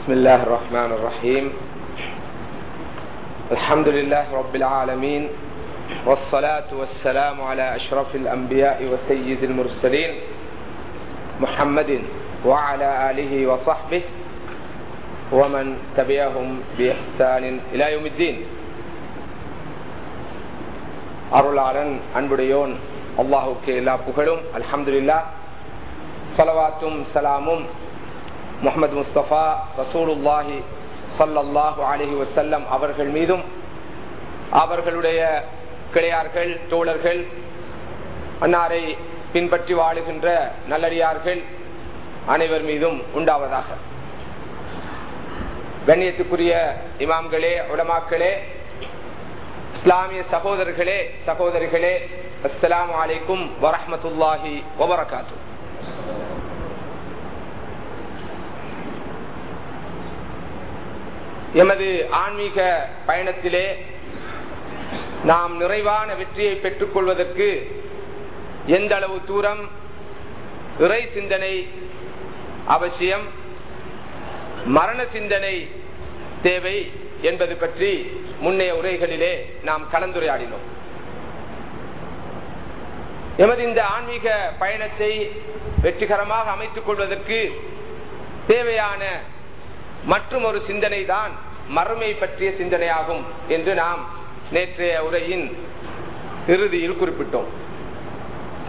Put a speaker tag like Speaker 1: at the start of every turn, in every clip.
Speaker 1: بسم الله الرحمن الرحيم الحمد لله رب العالمين والصلاة والسلام على أشرف الأنبياء وسيد المرسلين محمد وعلى آله وصحبه ومن تبعهم بإحسان إلى يوم الدين அருளாளன் அன்புடையோன் அல்லாஹுக்கு எல்லா புகழும் அல்ஹம்துலில்லா சலவாத்தும் சலாமும் முகமது முஸ்தபா ரசூலுல்லாஹி சல்லல்லாஹு அலஹி வசல்லம் அவர்கள் மீதும் அவர்களுடைய கிளையார்கள் தோழர்கள் அன்னாரை பின்பற்றி வாழுகின்ற நல்லடியார்கள் அனைவர் மீதும் உண்டாவதாக. கண்ணியத்துக்குரிய இமாம்களே உடமாக்களே இஸ்லாமிய சகோதரர்களே சகோதரிகளே அஸ்லாம் வலைக்கும் வரமத்துல்லாஹி வபரகாத்து. எமது ஆன்மீக பயணத்திலே நாம் நிறைவான வெற்றியை பெற்றுக் கொள்வதற்கு எந்த அளவு தூரம் இறை சிந்தனை அவசியம் மரண சிந்தனை தேவை என்பது பற்றி முன்னைய உரைகளிலே நாம் கலந்துரையாடினோம். எமது இந்த ஆன்மீக பயணத்தை வெற்றிகரமாக அமைத்துக் கொள்வதற்கு தேவையான மற்றும் ஒரு சிந்தனை தான் மறுமை பற்றிய சிந்தனையாகும் என்று நாம் நேற்றைய உரையின் இறுதியில் குறிப்பிட்டோம்.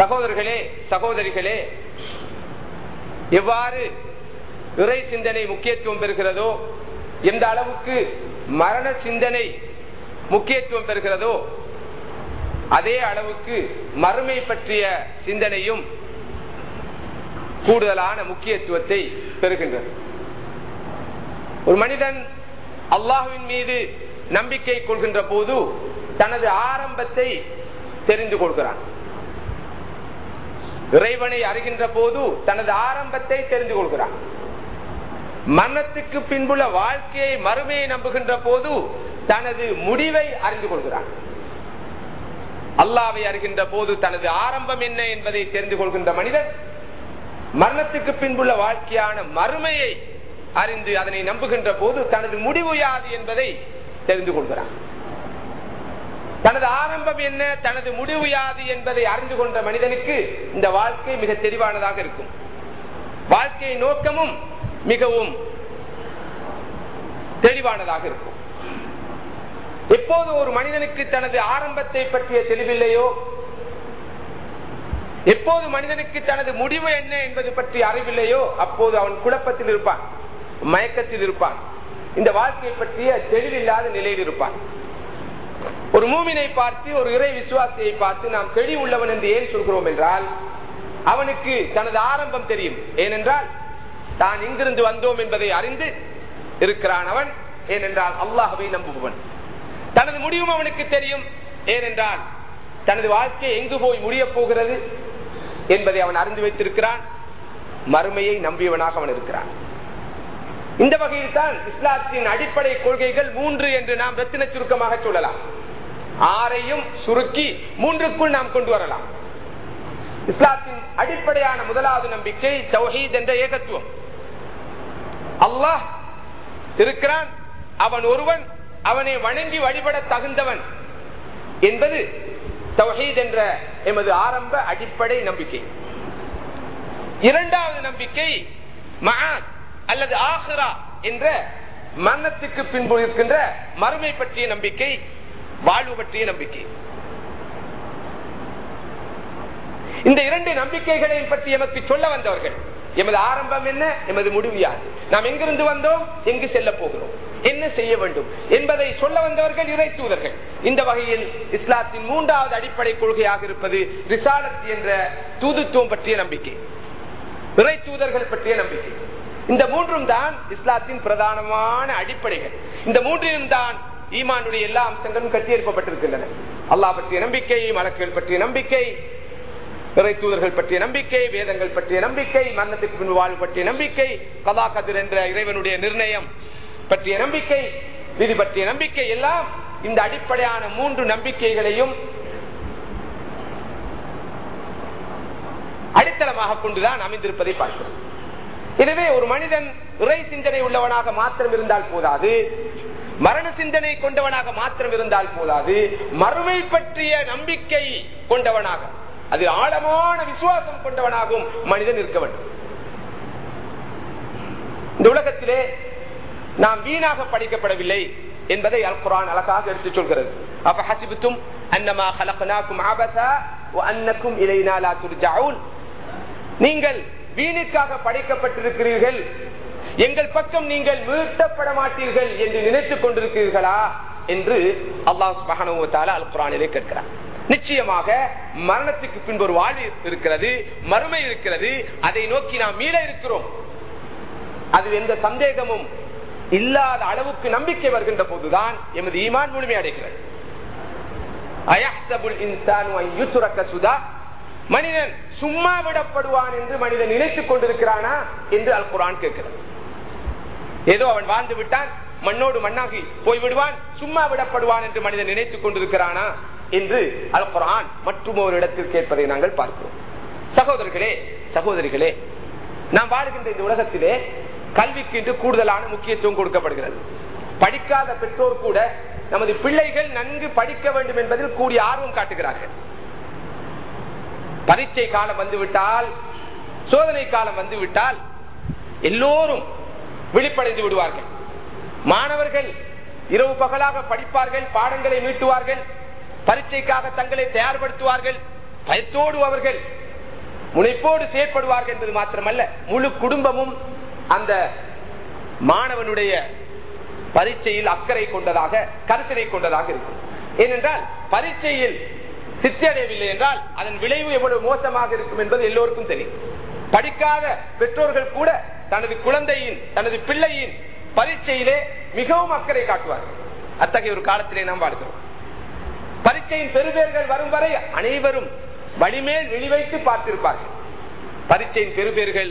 Speaker 1: சகோதரர்களே சகோதரிகளே எவ்வாறு இறை சிந்தனை முக்கியத்துவம் பெறுகிறதோ எந்த அளவுக்கு மரண சிந்தனை முக்கியத்துவம் பெறுகிறதோ அதே அளவுக்கு மறுமை பற்றிய சிந்தனையும் கூடுதலான முக்கியத்துவத்தை பெறுகின்றது. ஒரு மனிதன் அல்லாஹுவின் மீது நம்பிக்கை கொள்கின்ற போது தனது ஆரம்பத்தை தெரிந்து கொள்கிறான். இறைவனை அறிகின்ற போது தனது ஆரம்பத்தை தெரிந்து கொள்கிறான். மரணத்துக்கு பின்புள்ள வாழ்க்கையை மறுமையை நம்புகின்ற போது தனது முடிவை அறிந்து கொள்கிறான். அல்லாவை அறிகின்ற போது தனது ஆரம்பம் என்ன என்பதை தெரிந்து கொள்கின்ற மனிதன் மரணத்துக்கு பின்புள்ள வாழ்க்கையான மறுமையை அறிந்து அதனை நம்புகின்ற போது தனது முடிவு யாது என்பதை தெரிந்து கொள்கிறான். தனது ஆரம்பம் என்ன தனது முடிவு யாது என்பதை அறிந்து கொண்ட மனிதனுக்கு இந்த வாழ்க்கை மிக தெளிவானதாக இருக்கும். வாழ்க்கை நோக்கமும் மிகவும் தெளிவானதாக இருக்கும். எப்போது ஒரு மனிதனுக்கு தனது ஆரம்பத்தை பற்றிய தெளிவில்லையோ எப்போது மனிதனுக்கு தனது முடிவு என்ன என்பது பற்றி அறிவில்லையோ அப்போது அவன் குழப்பத்தில் இருப்பான். மயக்கத்தில் இருப்பான். இந்த வாழ்க்கையை பற்றிய தெளிவில்லாத நிலையில் இருப்பான். ஒரு மூமினை பார்த்து ஒரு இறை விசுவாசியை பார்த்து நாம் தெளிவு உள்ளவன் என்று ஏன் சொல்கிறோம் என்றால் அவனுக்கு தனது ஆரம்பம் தெரியும். ஏனென்றால் தான் இங்கிருந்து வந்தோம் என்பதை அறிந்து இருக்கிறான் அவன். ஏனென்றால் அல்லாஹவை நம்புபவன். தனது முடிவும் அவனுக்கு தெரியும். ஏனென்றால் தனது வாழ்க்கை எங்கு போய் முடிய போகிறது என்பதை அவன் அறிந்து வைத்திருக்கிறான். மறுமையை நம்பியவனாக அவன் இருக்கிறான். இந்த வகையில் தான் இஸ்லாத்தின் அடிப்படை கொள்கைகள் மூன்று என்று நாம் ரத்தின சுருக்கமாக சொல்லலாம். ஆறையும் சுருக்கி மூன்றுக்குள் நாம் கொண்டு வரலாம். இஸ்லாத்தின் அடிப்படையான முதலாவது நம்பிக்கை தௌஹீத் என்ற ஏகத்துவம். அல்லாஹ் இருக்கிறான் அவன் ஒருவன் அவனை வணங்கி வழிபட தகுந்தவன் என்பது தௌஹீத் என்ற எமது ஆரம்ப அடிப்படை நம்பிக்கை. இரண்டாவது நம்பிக்கை மகாத் அல்லது ஆஹிரா என்ற மரணத்துக்கு பின்பு இருக்கின்ற மறுமை பற்றிய நம்பிக்கை வாழ்வு பற்றிய நம்பிக்கை. இந்த இரண்டு நம்பிக்கைகளை பற்றி எமக்கு சொல்ல வந்தவர்கள் எமது ஆரம்பம் என்ன எமது முடிவு யார் நாம் எங்கிருந்து வந்தோம் எங்கு செல்ல போகிறோம் என்ன செய்ய வேண்டும் என்பதை சொல்ல வந்தவர்கள் இறை தூதர்கள். இந்த வகையில் இஸ்லாத்தின் மூன்றாவது அடிப்படை கொள்கையாக இருப்பது ரிசாலத் என்ற தூதுத்துவம் பற்றிய நம்பிக்கை. இறை தூதர்கள் பற்றிய நம்பிக்கை. இந்த மூன்றும் தான் இஸ்லாத்தின் பிரதானமான அடிப்படைகள். இந்த மூன்றிலும் தான் ஈமானுடைய எல்லா அம்சங்களும் கட்டியெழுப்பப்பட்டிருக்கின்றன. அல்லாஹ் பற்றிய நம்பிக்கை மலக்கள் பற்றிய நம்பிக்கை இறை தூதர்கள் பற்றிய நம்பிக்கை வேதங்கள் பற்றிய நம்பிக்கை மரணத்துக்கு பின் வாழ்வு பற்றிய நம்பிக்கை கதா கதிர் என்ற இறைவனுடைய நிர்ணயம் பற்றிய நம்பிக்கை விதி பற்றிய நம்பிக்கை எல்லாம் இந்த அடிப்படையான மூன்று நம்பிக்கைகளையும் அடித்தளமாக கொண்டுதான் அமைந்திருப்பதை பார்க்கிறோம். எனவே ஒரு மனிதன் இறை சிந்தனை உள்ளவனாக மாத்திரம் இருந்தால் போதாது மரண சிந்தனை கொண்டவனாக மாத்திரம் இருந்தால் போதாது மறுமை பற்றிய நம்பிக்கை கொண்டவனாக அது ஆழமான விசுவாசம் கொண்டவனாகவும் மனிதன் இருக்க வேண்டும். இந்த உலகத்திலே நாம் வீணாக படைக்கப்படவில்லை என்பதை அல் குரான் அழகாக எடுத்துச் சொல்கிறது. அப்ப ஹசிபித்தும் அன்னமா ஹலகனாக்கும் ஆபசா அன்னக்கும் இலைனா லா நீங்கள் வீணுக்காக படைக்கப்பட்டிருக்கிறீர்கள். எங்கள் பக்கம் நீங்கள் மீட்டப்பட மாட்டீர்கள் என்று நினைத்துக் கொண்டிருக்கிறீர்களா என்று அல்லாஹ் சுபஹானுவத்தால அல் குரானிலே கேட்கிறார். நிச்சயமாக மரணத்துக்கு பின்பு ஒரு வாழ்வு இருக்கிறது மறுமை இருக்கிறது அதை நோக்கி நாம் மீள இருக்கிறோம். அது எந்த சந்தேகமும் இல்லாத அளவுக்கு நம்பிக்கை வருகின்ற போதுதான் எமது ஈமான் முழுமையடைகிறது. யுத்ரக சுதா மனிதன் சும்மா விடப்படுவான் என்று மனிதன் நினைத்துக் கொண்டிருக்கிறானா என்று அல் குரான் கேட்கிறது. ஏதோ அவன் வாழ்ந்து விட்டான் மண்ணோடு மண்ணாகி போய்விடுவான் சும்மா விடப்படுவான் என்று மனிதன் நினைத்துக் கொண்டிருக்கிறானா என்று அல் குரான் மற்றும் ஒரு இடத்தில் கேட்பதை நாங்கள் பார்க்கிறோம். சகோதரர்களே சகோதரிகளே நாம் வாழ்கின்ற இந்த உலகத்திலே கல்விக்கு இன்று கூடுதலான முக்கியத்துவம் கொடுக்கப்படுகிறது. படிக்காத பெற்றோர் கூட நமது பிள்ளைகள் நன்கு படிக்க வேண்டும் என்பதில் கூடிய ஆர்வம் காட்டுகிறார்கள். பரீட்சை காலம் வந்துவிட்டால் சோதனை காலம் வந்துவிட்டால் எல்லோரும் விழிப்படைந்து விடுவார்கள். மாணவர்கள் இரவு பகலாக படிப்பார்கள் பாடங்களை மீட்டுவார்கள் பரீட்சைக்காக தங்களை தயார்படுத்துவார்கள் பயத்தோடு அவர்கள் முனைப்போடு செயற்படுவார்கள் என்பது மாத்திரமல்ல முழு குடும்பமும் அந்த மாணவனுடைய பரீட்சையில் அக்கறை கொண்டதாக கருத்தினை கொண்டதாக இருக்கும். ஏனென்றால் பரீட்சையில் சித்தி அடையவில்லை என்றால் அதன் விளைவு எவ்வளவு மோசமாக இருக்கும் என்பது எல்லோருக்கும் தெரியும். படிக்காத பெற்றோர்கள் கூட தனது குழந்தையின் தனது பிள்ளையின் பரீட்சையிலே மிகவும் அக்கறை காட்டுவார்கள். அத்தகைய ஒரு காலத்திலே நாம் வாழ்கிறோம். பரீட்சையின் பெருபேர்கள் வரும் வரை அனைவரும் வழிமேல் விழிவைத்து பார்த்திருப்பார்கள். பரீட்சையின் பெருபேர்கள்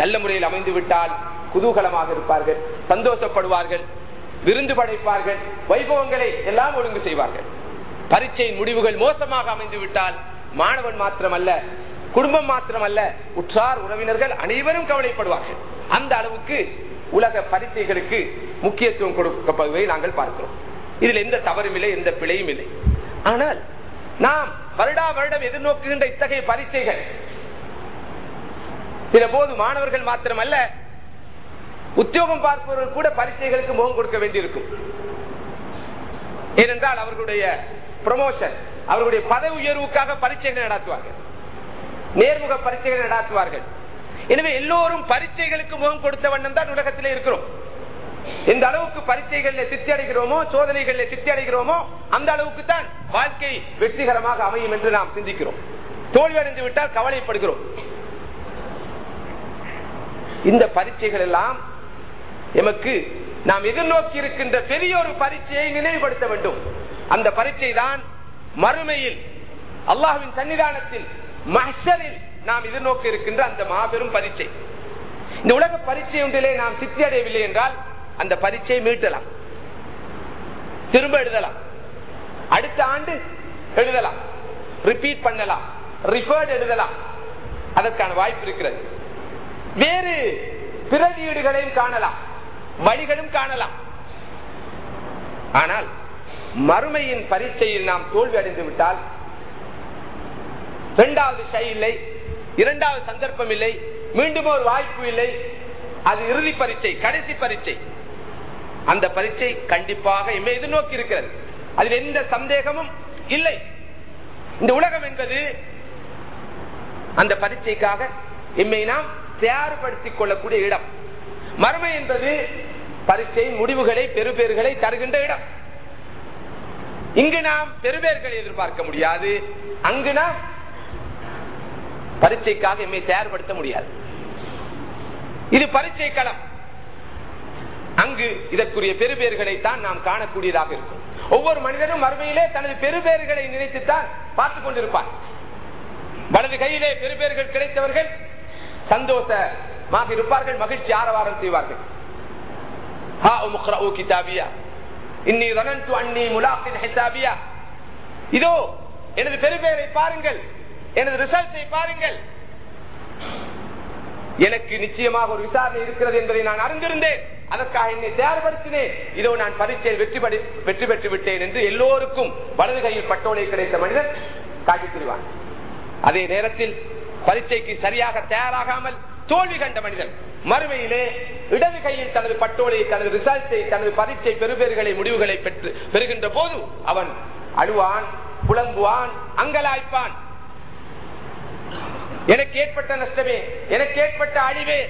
Speaker 1: நல்ல முறையில் அமைந்து விட்டால் குதூகலமாக இருப்பார்கள் சந்தோஷப்படுவார்கள் விருந்து படைப்பார்கள் வைபவங்களை எல்லாம் ஒழுங்கு செய்வார்கள். பரீட்சையின் முடிவுகள் மோசமாக அமைந்து விட்டால் மாணவன் மாத்திரமல்ல குடும்பம் மாத்திரமல்ல உற்றார் உறவினர்கள் அனைவரும் கவலைப்படுவார்கள். அந்த அளவுக்கு உலக பரீட்சைகளுக்கு முக்கியத்துவம் கொடுக்கப்படுவதை நாங்கள் பார்க்கிறோம். இதில் எந்த தவறும் இல்லை எந்த பிழையும் இல்லை. ஆனால் நாம் வருடா வருடம் எதிர்நோக்குகின்ற இத்தகைய பரீட்சைகள் சில போது மாணவர்கள் மாத்திரமல்ல உத்தியோகம் பார்ப்பவர்கள் கூட பரீட்சைகளுக்கு முகம் கொடுக்க வேண்டியிருக்கும். ஏனென்றால் அவர்களுடைய ப்ரொமோஷன் அவர்களுடைய பதவி உயர்வுக்காக பரீட்சைகள் நடத்துவார்கள். நேர்முக பரீட்சைகள் நடத்துவார்கள். எனவே எல்லோரும் பரீட்சைகளுக்கு முகம் கொடுத்த வண்ணம் தான் உலகத்திலே இருக்கிறோம். எந்த அளவுக்கு பரீட்சைகளில் சித்தி அடைகிறோமோ சோதனைகளில் சித்தி அடைகிறோமோ அந்த அளவுக்கு தான் வாழ்க்கை வெற்றிகரமாக அமையும் என்று நாம் சிந்திக்கிறோம். தோல்வி அடைந்து விட்டால் கவலைப்படுகிறோம். இந்த பரீட்சைகள் எல்லாம் எமக்கு நாம் எதிர்நோக்கி இருக்கின்ற பெரிய ஒரு பரீட்சையை நினைவுபடுத்த வேண்டும். அந்த பரீட்சை தான் மறுமையில் அல்லாஹுவின் சன்னிதானத்தில் மஹரில் நாம் எதிர்நோக்கி இருக்கின்ற அந்த மாபெரும் பரீட்சை. இந்த உலக பரீட்சை ஒன்றிலே நாம் சித்தி அடையவில்லை என்றால் அந்த பரீட்சையை மீட்டலாம். திரும்ப எழுதலாம். அடுத்த ஆண்டு எழுதலாம். ரிப்பீட் பண்ணலாம். ரிஃபர்ட் எழுதலாம். அதற்கான வாய்ப்பு இருக்கிறது. வேறு பிறவீடுகளையும் காணலாம். வழிகளும் காணலாம். ஆனால் மறுமையின் பரீட்சையில் நாம் தோல்வி அடைந்து விட்டால் இரண்டாவது ஷை இல்லை இரண்டாவது சந்தர்ப்பம் இல்லை மீண்டும் ஒரு வாய்ப்பு இல்லை. அது இறுதி பரீட்சை கடைசி பரீட்சை. அந்த பரீட்சை கண்டிப்பாக எம்மை எதிர்நோக்கி இருக்கிறது. அதில் எந்த சந்தேகமும் இல்லை. இந்த உலகம் என்பது அந்த பரீட்சைக்காக எம்மை நாம் தயார்படுத்திக் கொள்ளக்கூடிய இடம். மறுமை என்பது பரீட்சையின் முடிவுகளை பெறுபேறுகளை தருகின்ற இடம். இங்கு நாம் பெறுபேர்களை எதிர்பார்க்க முடியாது. அங்கு நாம் பரீட்சைக்காக எம்மை தயார்படுத்த முடியாது. இது பரீட்சை களம். அங்கு இதற்குரிய பெருபேர்களை தான் நாம் காணக்கூடியதாக இருக்கும். ஒவ்வொரு மனிதனும் மறுமையிலே தனது பெருபேர்களை நினைத்துத்தான் பார்த்துக் கொண்டிருப்பான். வலது கையிலே பெருபேர்கள் கிடைத்தவர்கள் சந்தோஷமாக இருப்பார்கள் மகிழ்ச்சி ஆரவாரம் செய்வார்கள். இதோ எனது பெருபேரை பாருங்கள். எனது ரிசல்ட்டை பாருங்கள். எனக்கு நிச்சயமாக ஒரு விசாரணை இருக்கிறது என்பதை நான் அறிந்திருந்தேன். அதற்காக என்னை தயார்படுத்தினேன். இதோ நான் பரீட்சையில் வெற்றி படி வெற்றி பெற்று விட்டேன் என்று எல்லோருக்கும் வலது கையில் பட்டோலை கிடைத்த மனிதன் காட்டி தருவான் அதே நேரத்தில் பரீட்சைக்கு சரியாக தயாராகாமல் தோல்வி கண்ட மனிதன். மறுமையிலே இடது கையில் தனது பட்டோலை தனது ரிசல்ட்டை தனது பரீட்சை பெறுபேறுகளை முடிவுகளை பெற்று பெறுகின்ற போது அவன் அழுவான் புலம்புவான் அங்கலாய்ப்பான். எனக்கு ஏற்பட்ட நஷ்டமே எனக்கு ஏற்பட்ட அழிவே.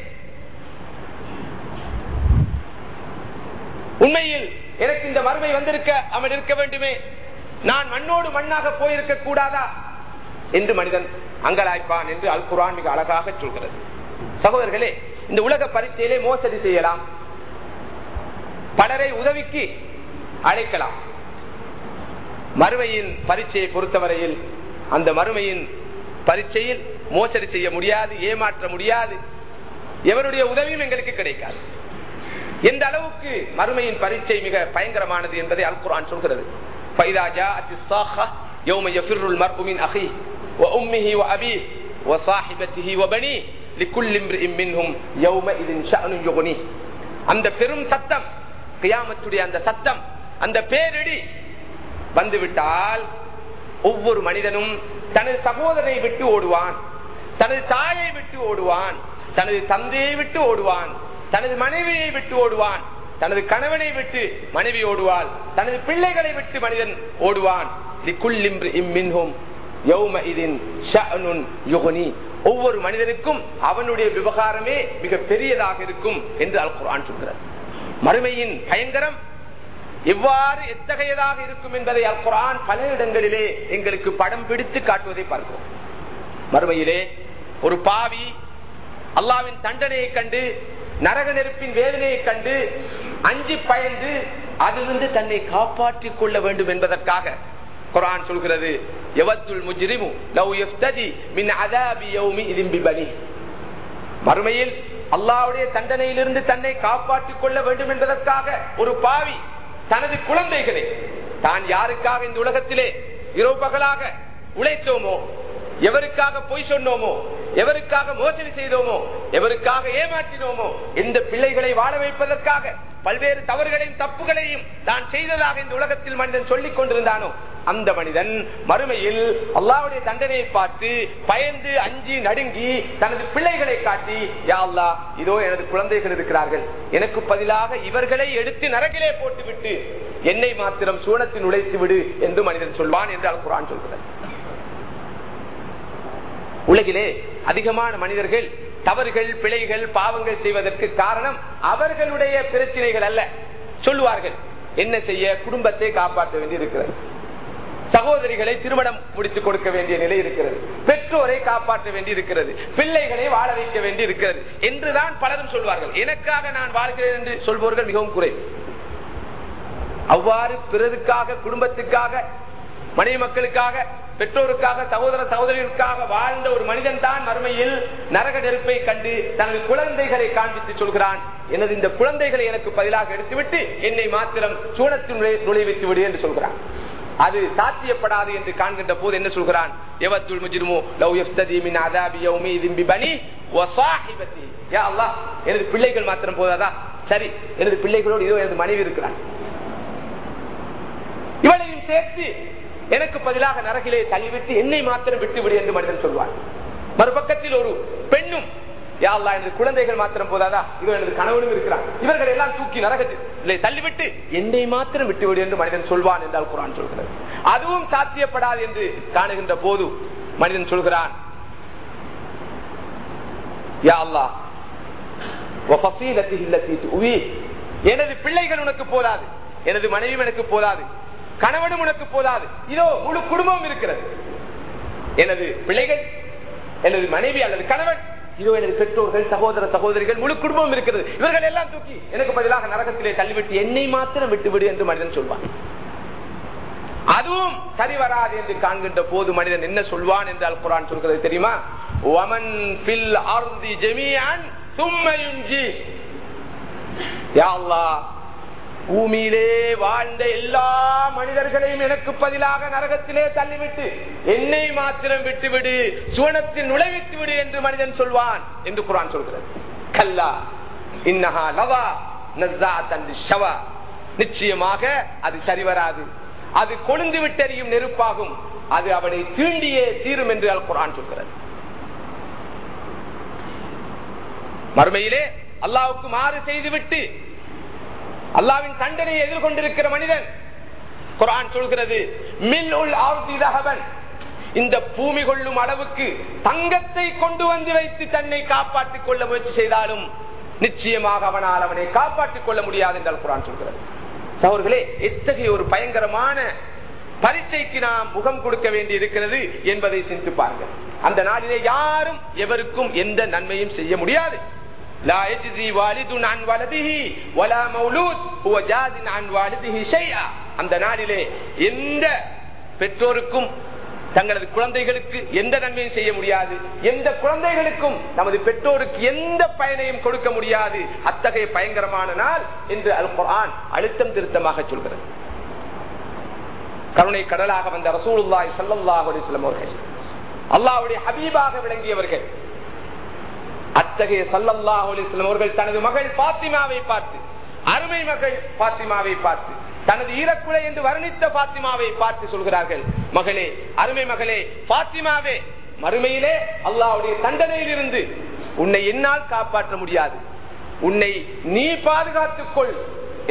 Speaker 1: உண்மையில் எனக்கு இந்த மறுமை வந்திருக்க அவன் இருக்க வேண்டுமே. நான் மண்ணோடு மண்ணாக போயிருக்க கூடாதா? என்று மனிதன் அங்கலாய்ப்பான் என்று அல் குரான் மிக அழகாக சொல்கிறது. சகோதரர்களே இந்த உலக பரீட்சையிலே மோசடி செய்யலாம். பலரை உதவிக்கு அழைக்கலாம். மறுமையின் பரீட்சையை பொறுத்தவரையில் அந்த மறுமையின் பரீட்சையில் மோசடி செய்ய முடியாது ஏமாற்ற முடியாது. எவருடைய உதவியும் எங்களுக்கு கிடைக்காது. எந்த அளவுக்கு மறுமையின் பரீட்சை மிக பயங்கரமானது என்பதை அல் குரான் சொல்கிறது. அந்த பெரும் சத்தம் கியாமத்துடைய அந்த சத்தம் அந்த பேரிடி வந்துவிட்டால் ஒவ்வொரு மனிதனும் தனது சகோதரனை விட்டு ஓடுவான் தனது தாயை விட்டு ஓடுவான் தனது தந்தையை விட்டு ஓடுவான் தனது மனைவியை விட்டு ஓடுவான் தனது கணவனை விட்டு மனைவி ஓடுவாள் தனது பிள்ளைகளை விட்டு மனிதன் ஓடுவான். ஒவ்வொரு மனிதனுக்கும் அவனுடைய விவகாரமே மிக பெரியதாக இருக்கும் என்று அல் குரான் சொல்கிறார். மறுமையின் பயங்கரம் எவ்வாறு எத்தகையதாக இருக்கும் என்பதை அல் குரான் பல இடங்களிலே எங்களுக்கு படம் பிடித்து காட்டுவதை பார்க்கிறோம். மறுமையிலே ஒரு பாவி அல்லாவின் தண்டனையை கண்டு நரக நெருப்பின் வேதனையை கண்டு அஞ்சு பயந்து அதிலிருந்து தன்னை காப்பாற்றிக் கொள்ள வேண்டும் என்பதற்காக குரான் சொல்கிறது எவத்துல் முஜ்ரிமு லவ் யஃப்ததி மின் அதாபி யௌமி இதின் பிபனி. மறுமையில் அல்லாவுடைய தண்டனையிலிருந்து தன்னை காப்பாற்றிக் கொள்ள வேண்டும் என்பதற்காக ஒரு பாவி தனது குழந்தைகளை தான் யாருக்காக இந்த உலகத்திலே இரவு பகலாக உழைத்தோமோ எவருக்காக பொய் சொன்னோமோ எவருக்காக மோசடி செய்தோமோ எவருக்காக ஏமாற்றினோமோ இந்த பிள்ளைகளை வாழ வைப்பதற்காக பல்வேறு தவறுகளையும் தப்புகளையும் தான் செய்ததாக இந்த உலகத்தில் மனிதன் சொல்லிக் கொண்டிருந்தானோ அந்த மனிதன் மறுமையில் அல்லாவுடைய தண்டனையை பார்த்து பயந்து அஞ்சி நடுங்கி தனது பிள்ளைகளை காட்டி யா அல்லா இதோ எனது குழந்தைகள் இருக்கிறார்கள். எனக்கு பதிலாக இவர்களை எடுத்து நரகிலே போட்டுவிட்டு என்னை மாத்திரம் சூனத்தில் நுழைத்து விடு என்று மனிதன் சொல்வான் என்று அல் குரான் சொல்கிறார் உலகிலே அதிகமான மனிதர்கள் தவறுகள் பிழைகள் பாவங்கள் செய்வதற்கு காரணம் அவர்களுடைய பிரச்சனைகள் அல்ல. சொல்லுவார்கள் என்ன செய்ய? குடும்பத்தை காப்பாற்ற வேண்டி இருக்கிறது சகோதரிகளை திருமணம் முடித்துக் கொடுக்க வேண்டிய நிலை இருக்கிறது. பெற்றோரை காப்பாற்ற வேண்டி இருக்கிறது பிள்ளைகளை வாழ வைக்க வேண்டி இருக்கிறது என்றுதான் பலரும் சொல்வார்கள். எனக்காக நான் வாழ்கிறேன் என்று சொல்பவர்கள் மிகவும் குறை. அவ்வாறு பிறருக்காக குடும்பத்துக்காக மனைவி மக்களுக்காக பெற்றோருக்காக சகோதர சகோதரிகளுக்காக வாழ்ந்த ஒரு மனிதன் தான் மறுமையில் நரக நெருப்பை கண்டு தனது குழந்தைகளை காண்பித்து சொல்கிறான். எனது இந்த குழந்தைகளை எனக்கு பதிலாக எடுத்துவிட்டு என்னை மாத்திரம் சூனத்தில் நுழைவித்து விடு என்று சொல்கிறான். அது சாத்தியப்படாது என்று காண்கின்ற போது என்ன சொல்கிறான்? எவத்துள் முஜிருமோ? லவ் யஃப்ததி மின் அதாபி யௌமி யா அல்லாஹ் எனது பிள்ளைகள் மாத்திரம் போதாதா? சரி எனது பிள்ளைகளோடு இதோ எனது மனைவி இருக்கிறான் இவளையும் சேர்த்து எனக்கு பதிலாக நரகிலே தள்ளிவிட்டு என்னை மாத்திரம் விட்டு விடு என்று மனிதன் சொல்வார் மறுபக்கத்தில் ஒரு பெண்ணும் யாழ்லா எனது குழந்தைகள் மாத்திரம் போதாதா? இவன் எனது கணவனும் இருக்கிறான் இவர்கள் எல்லாம் தூக்கி நரகத்தில் தள்ளிவிட்டு என்னை மாத்திரம் விட்டுவிடு என்று மனிதன் சொல்வான் என்றால் குரான் சொல்கிறது. அதுவும் சாத்தியப்படாது என்று காணுகின்ற போது மனிதன் சொல்கிறான் யா எனது பிள்ளைகள் உனக்கு போதாது. எனது மனைவி எனக்கு போதாது. கணவனும் உனக்கு போதாது. இதோ முழு குடும்பம் இருக்கிறது. எனது பிள்ளைகள் எனது மனைவி அல்லது கணவன் இருவரின் பெற்றோர்கள் சகோதர சகோதரிகள் முழு குடும்பம் இருக்கிறது. இவர்கள் எல்லாம் தூக்கி எனக்கு பதிலாக நரகத்திலே தள்ளிவிட்டு என்னை மாத்திரம் விட்டுவிடு என்று மனிதன் சொல்வான். அதுவும் சரி வராது என்று காண்கின்ற போது மனிதன் என்ன சொல்வான் என்றால் குரான் சொல்கிறது தெரியுமா? ஒமன் பில் ஆர்தி ஜெமியான் சும்மையுஞ்சி யா அல்லாஹ் பூமியிலே வாழ்ந்த எல்லா மனிதர்களையும் எனக்கு பதிலாக நரகத்திலே தள்ளிவிட்டு என்னை மாத்திரம் விட்டுவிடு சுவனத்தில் நுழைவித்து விடு என்று மனிதன் சொல்வான் என்று குரான் சொல்கிறது. கல்லா இன்னஹா லவா நஸ்ஸாத்தன் ஷவா நிச்சயமாக அது சரிவராது. அது கொழுந்து விட்டறியும் நெருப்பாகும். அது அவனை தீண்டியே தீரும் என்று அல் குரான் சொல்கிறது. மறுமையிலே அல்லாவுக்கு மாறு செய்துவிட்டு அல்லாவின் தண்டனையை எதிர்கொண்டிருக்கிற மனிதன். குரான் சொல்கிறது மில் உள் ஆர்த்திதகவன் இந்த பூமி கொள்ளும் அளவுக்கு தங்கத்தை கொண்டு வந்து வைத்து தன்னை காப்பாற்றிக் கொள்ள முயற்சி செய்தாலும் நிச்சயமாக அவனால் அவனை காப்பாற்றிக் கொள்ள முடியாது என்றால் குரான் சொல்கிறது. சகோர்களே எத்தகைய ஒரு பயங்கரமான பரீட்சைக்கு நாம் முகம் கொடுக்க வேண்டி இருக்கிறது என்பதை சிந்திப்பார்கள் அந்த நாளிலே யாரும் எவருக்கும் எந்த நன்மையும் செய்ய முடியாது. لا يجزي والد عن ولده ولا مولود هو جاز عن والده شيئا அந்த நாளிலே எந்த பெற்றோருக்கும் தங்களது குழந்தைகளுக்கு எந்த நன்மையும் செய்ய முடியாது எந்த குழந்தைகளுக்கும் நமது பெற்றோருக்கு எந்த பயனையும் கொடுக்க முடியாது அத்தகைய பயங்கரமான நாள் என்று அல் குர்ஆன் அழுத்தம் திருத்தமாக சொல்கிறது கருணை கடலாக வந்த ரசூலுல்லாய் சல்லல்லாஹு அலைஹி வஸல்லம் அவர்கள் அல்லாஹ்வுடைய ஹபீபாக விளங்கியவர்கள் அத்தகைய சல்லல்லாஹு அலைஹி அவர்கள் தனது மகள் பாத்திமாவை பார்த்து அருமை மகள் பாத்திமாவை பார்த்து தனது ஈரக்குலை என்று வர்ணித்த பாத்திமாவை பார்த்து சொல்கிறார்கள் மகளே அருமை மகளே பாத்திமாவே மறுமையிலே அல்லாவுடைய தண்டனையில் இருந்து உன்னை என்னால் காப்பாற்ற முடியாது. உன்னை நீ பாதுகாத்துக் கொள்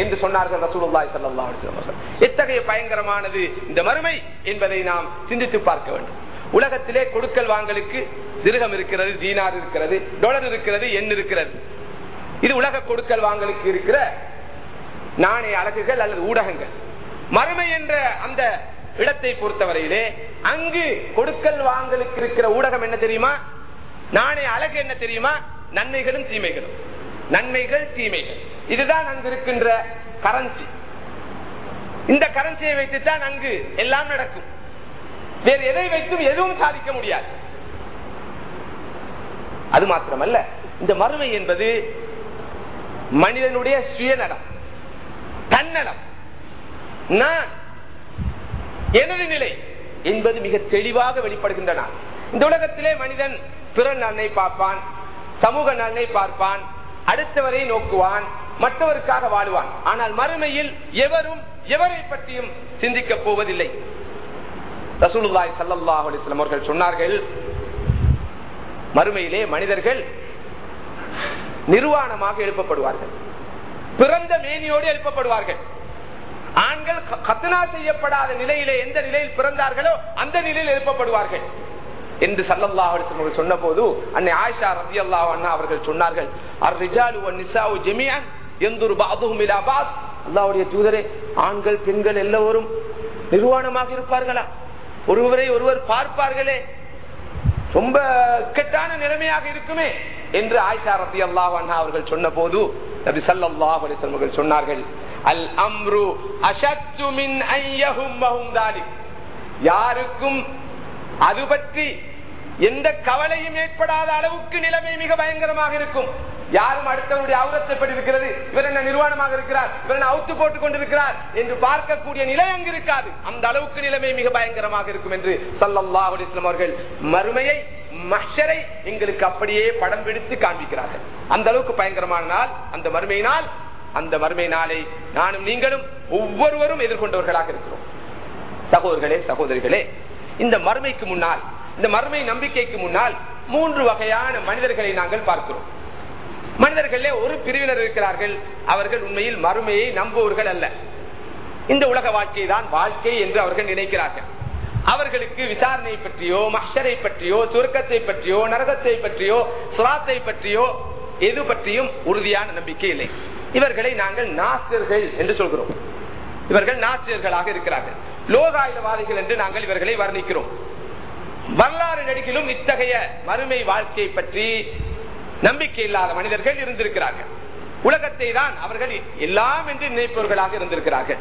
Speaker 1: என்று சொன்னார்கள் ரசூலுல்லாஹி ஸல்லல்லாஹு எத்தகைய பயங்கரமானது இந்த மறுமை என்பதை நாம் சிந்தித்து பார்க்க வேண்டும். உலகத்திலே கொடுக்கல் வாங்கலுக்கு திருகம் இருக்கிறது தீனார் இருக்கிறது டொலர் இருக்கிறது எண் இருக்கிறது. இது உலக கொடுக்கல் வாங்கலுக்கு இருக்கிற நாணய அழகுகள் அல்லது ஊடகங்கள். மறுமை என்ற அந்த இடத்தை பொறுத்தவரையிலே அங்கு கொடுக்கல் வாங்கலுக்கு இருக்கிற ஊடகம் என்ன தெரியுமா? நாணய அழகு என்ன தெரியுமா? நன்மைகளும் தீமைகளும். நன்மைகள் தீமைகள். இதுதான் அங்கு இருக்கின்ற கரன்சி இந்த கரன்சியை வைத்துத்தான் அங்கு எல்லாம் நடக்கும். வேறு எதை வைத்தும் எதுவும் சாதிக்க முடியாது. அது மாத்திரமல்ல இந்த மறுமை என்பது மனிதனுடைய சுயநலம் தன்னலம். நான் எனது நிலை என்பது மிக தெளிவாக வெளிப்படுகின்றன. இந்த உலகத்திலே மனிதன் பிற நன்னை பார்ப்பான் சமூக நன்னை பார்ப்பான் அடுத்தவரை நோக்குவான் மற்றவருக்காக வாழ்வான். ஆனால் மறுமையில் எவரும் எவரை பற்றியும் சிந்திக்கப் போவதில்லை. ரசூலுல்லாய் சல்லாஹ் அலிஸ்லாம் அவர்கள் சொன்னார்கள் மறுமையிலே மனிதர்கள் நிர்வாணமாக எழுப்பப்படுவார்கள். பிறந்த மேனியோடு எழுப்பப்படுவார்கள். ஆண்கள் கத்தனா செய்யப்படாத நிலையிலே எந்த நிலையில் பிறந்தார்களோ அந்த நிலையில் எழுப்பப்படுவார்கள். என்று சல்லல்லா அவர்கள் சொன்ன போது அன்னை ஆயிஷா ரத்தி அல்லா அவர்கள் சொன்னார்கள் அர் ரிஜாலு நிசாவு ஜெமியான் எந்தொரு பாதுகும் இலாபாத் அல்லாவுடைய தூதரே ஆண்கள் பெண்கள் எல்லோரும் நிர்வாணமாக இருப்பார்களா? ஒருவரை ஒருவர் பார்ப்பார்களே. ரொம்ப கெட்டான நிலைமையாக இருக்குமே என்று ஆயிஷா ரத்தி அல்லாஹ் அவர்கள் சொன்ன போது நபி சல்லாஹ் அவர்கள் சொன்னார்கள் அல் அம்ரு அஷத்து யாருக்கும் அது பற்றி எந்த கவலையும் ஏற்படாத அளவுக்கு நிலைமை மிக பயங்கரமாக இருக்கும். யாரும் அடுத்தவருடைய அவுரத்தை இருக்கிறது இவர் என்ன நிர்வாணமாக இருக்கிறார்? இவர் என்ன அவுத்து போட்டுக் கொண்டிருக்கிறார் என்று பார்க்கக்கூடிய நிலை அங்கு இருக்காது. அந்த அளவுக்கு நிலைமை மிக பயங்கரமாக இருக்கும் என்று சல்லல்லாஹ் அலிஸ்லாம் அவர்கள் மறுமையை மஷரை எங்களுக்கு அப்படியே படம் பிடித்து காண்பிக்கிறார்கள். அந்த அளவுக்கு பயங்கரமான நாள் அந்த மறுமை நாள் அந்த மறுமை நாளை நானும் நீங்களும் ஒவ்வொருவரும் எதிர்கொண்டவர்களாக இருக்கிறோம். சகோதரர்களே சகோதரிகளே இந்த மறுமைக்கு முன்னால் இந்த மறுமை நம்பிக்கைக்கு முன்னால் மூன்று வகையான மனிதர்களை நாங்கள் பார்க்கிறோம். மனிதர்களே ஒரு பிரிவினர் இருக்கிறார்கள். அவர்கள் உண்மையில் மறுமையை நம்புவர்கள் அல்ல. இந்த உலக வாழ்க்கை தான் வாழ்க்கை என்று அவர்கள் நினைக்கிறார்கள். அவர்களுக்கு விசாரணை பற்றியோ மஷரை பற்றியோ சுருக்கத்தை பற்றியோ நரகத்தை பற்றியோ சுராத்தை பற்றியோ எது பற்றியும் உறுதியான நம்பிக்கை இல்லை. இவர்களை நாங்கள் நாசிர்கள் என்று சொல்கிறோம். இவர்கள் நாசியர்களாக இருக்கிறார்கள். லோகாயுதவாதிகள் என்று நாங்கள் இவர்களை வர்ணிக்கிறோம். வரலாறு நடிகிலும் இத்தகைய மறுமை வாழ்க்கை பற்றி நம்பிக்கை இல்லாத மனிதர்கள் இருந்திருக்கிறார்கள். உலகத்தை தான் அவர்கள் எல்லாம் என்று நினைப்பவர்களாக இருந்திருக்கிறார்கள்.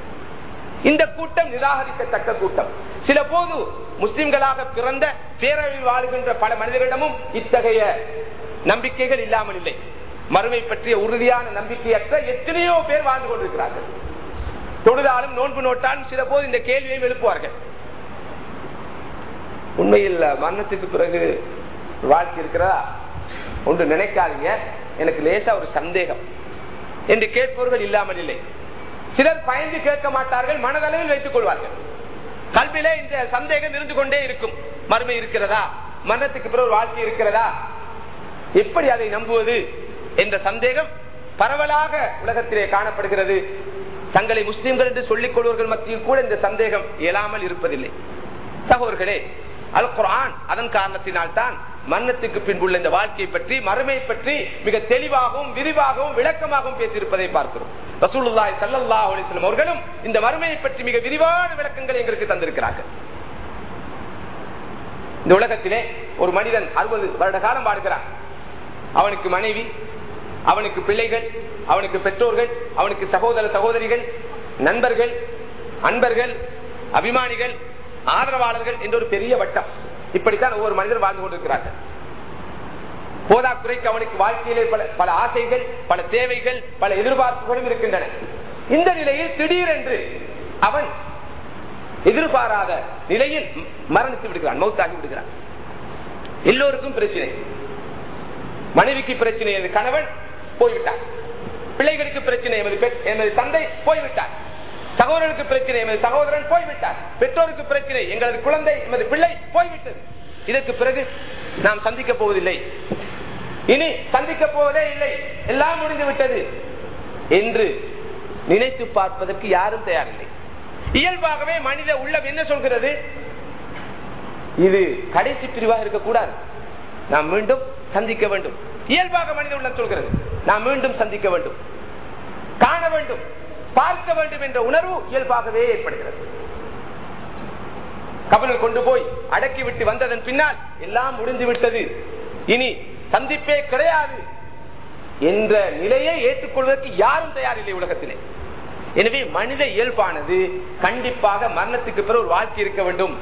Speaker 1: இந்த கூட்டம் நிராகரிக்கத்தக்க கூட்டம். சில போது முஸ்லிம்களாக பிறந்த பேரழிவு வாழ்கின்ற பல மனிதர்களிடமும் இத்தகைய நம்பிக்கைகள் இல்லாமல் இல்லை. மறுமை பற்றிய உறுதியான நம்பிக்கையற்ற எத்தனையோ பேர் வாழ்ந்து கொண்டிருக்கிறார்கள். தொழுதாலும் நோன்பு நோட்டாலும் சில போது இந்த கேள்வியை எழுப்புவார்கள். உண்மையில் மரணத்துக்கு பிறகு வாழ்க்கை இருக்கிறதா? ஒன்று நினைக்காதீங்க. எனக்கு லேசா ஒரு சந்தேகம். என்று கேட்பவர்கள் இல்லாமல் இல்லை. சிலர் பயந்து கேட்க மாட்டார்கள் மனதளவில் வைத்துக் கொள்வார்கள். கல்வியிலே இந்த சந்தேகம் இருந்து கொண்டே இருக்கும். மறுமை இருக்கிறதா? மரணத்துக்கு பிறகு வாழ்க்கை இருக்கிறதா? எப்படி அதை நம்புவது என்ற சந்தேகம் பரவலாக உலகத்திலே காணப்படுகிறது. தங்களை முஸ்லிம்கள் என்று சொல்லிக் கொள்வர்கள் மத்தியில் கூட இந்த சந்தேகம் இயலாமல் இருப்பதில்லை. சகோதர்களே அல் குரான் அதன் காரணத்தினால் தான் மன்னத்துக்கு பின்புள்ள இந்த வாழ்க்கையை பற்றி மறுமை பற்றி மிக தெளிவாகவும் விரிவாகவும் விளக்கமாகவும் பேசியிருப்பதை பார்க்கிறோம். ரசூலுல்லாய் சல்லல்லா அலிஸ்லம் அவர்களும் இந்த மறுமையை பற்றி மிக விரிவான விளக்கங்களை எங்களுக்கு தந்திருக்கிறார்கள். இந்த உலகத்திலே ஒரு மனிதன் அறுபது வருட காலம் வாழ்கிறான். அவனுக்கு மனைவி அவனுக்கு பிள்ளைகள் அவனுக்கு பெற்றோர்கள் அவனுக்கு சகோதர சகோதரிகள் நண்பர்கள் அன்பர்கள் அபிமானிகள் ஆதரவாளர்கள் என்ற ஒரு பெரிய வட்டம். இப்படித்தான் ஒவ்வொரு மனிதர் வாழ்ந்து கொண்டிருக்கிறார்கள். போதாக்குறைக்கு அவனுக்கு வாழ்க்கையிலே பல பல ஆசைகள் பல தேவைகள் பல எதிர்பார்ப்புகளும் இருக்கின்றன. இந்த நிலையில் திடீரென்று அவன் எதிர்பாராத நிலையில் மரணித்து விடுகிறான் மௌத்தாகி விடுகிறான். எல்லோருக்கும் பிரச்சனை. மனைவிக்கு பிரச்சனை எனது கணவன் போய்விட்டார். பிள்ளைகளுக்கு பிரச்சனை எமது எமது தந்தை போய்விட்டார். சகோதரனுக்கு பிரச்சனை எமது சகோதரன் போய்விட்டார். பெற்றோருக்கு பிரச்சனை எங்களது குழந்தை எமது பிள்ளை போய்விட்டது. இதற்கு பிறகு நாம் சந்திக்க போவதில்லை. இனி சந்திக்க போவதே இல்லை. எல்லாம் முடிந்து விட்டது என்று நினைத்து பார்ப்பதற்கு யாரும் தயாரில்லை. இயல்பாகவே மனித உள்ளம் என்ன சொல்கிறது? இது கடைசி பிரிவாக இருக்கக்கூடாது. நாம் மீண்டும் சந்திக்க வேண்டும். இயல்பாக மனித உள்ளம் சொல்கிறது. நாம் மீண்டும் சந்திக்க வேண்டும். காண வேண்டும். பார்க்க வேண்டும் என்ற உணர்வு இயல்பாகவே ஏற்படுகிறது. கபலில் கொண்டு போய் அடக்கி விட்டு வந்ததன் பின்னால் எல்லாம் முடிந்து விட்டது. இனி சந்திப்பே கிடையாது என்ற நிலையை ஏற்றுக்கொள்வதற்கு யாரும் தயார் இல்லை உலகத்திலே. எனவே மனித இயல்பானது கண்டிப்பாக மரணத்துக்கு பிறகு ஒரு வாழ்க்கை இருக்க வேண்டும்.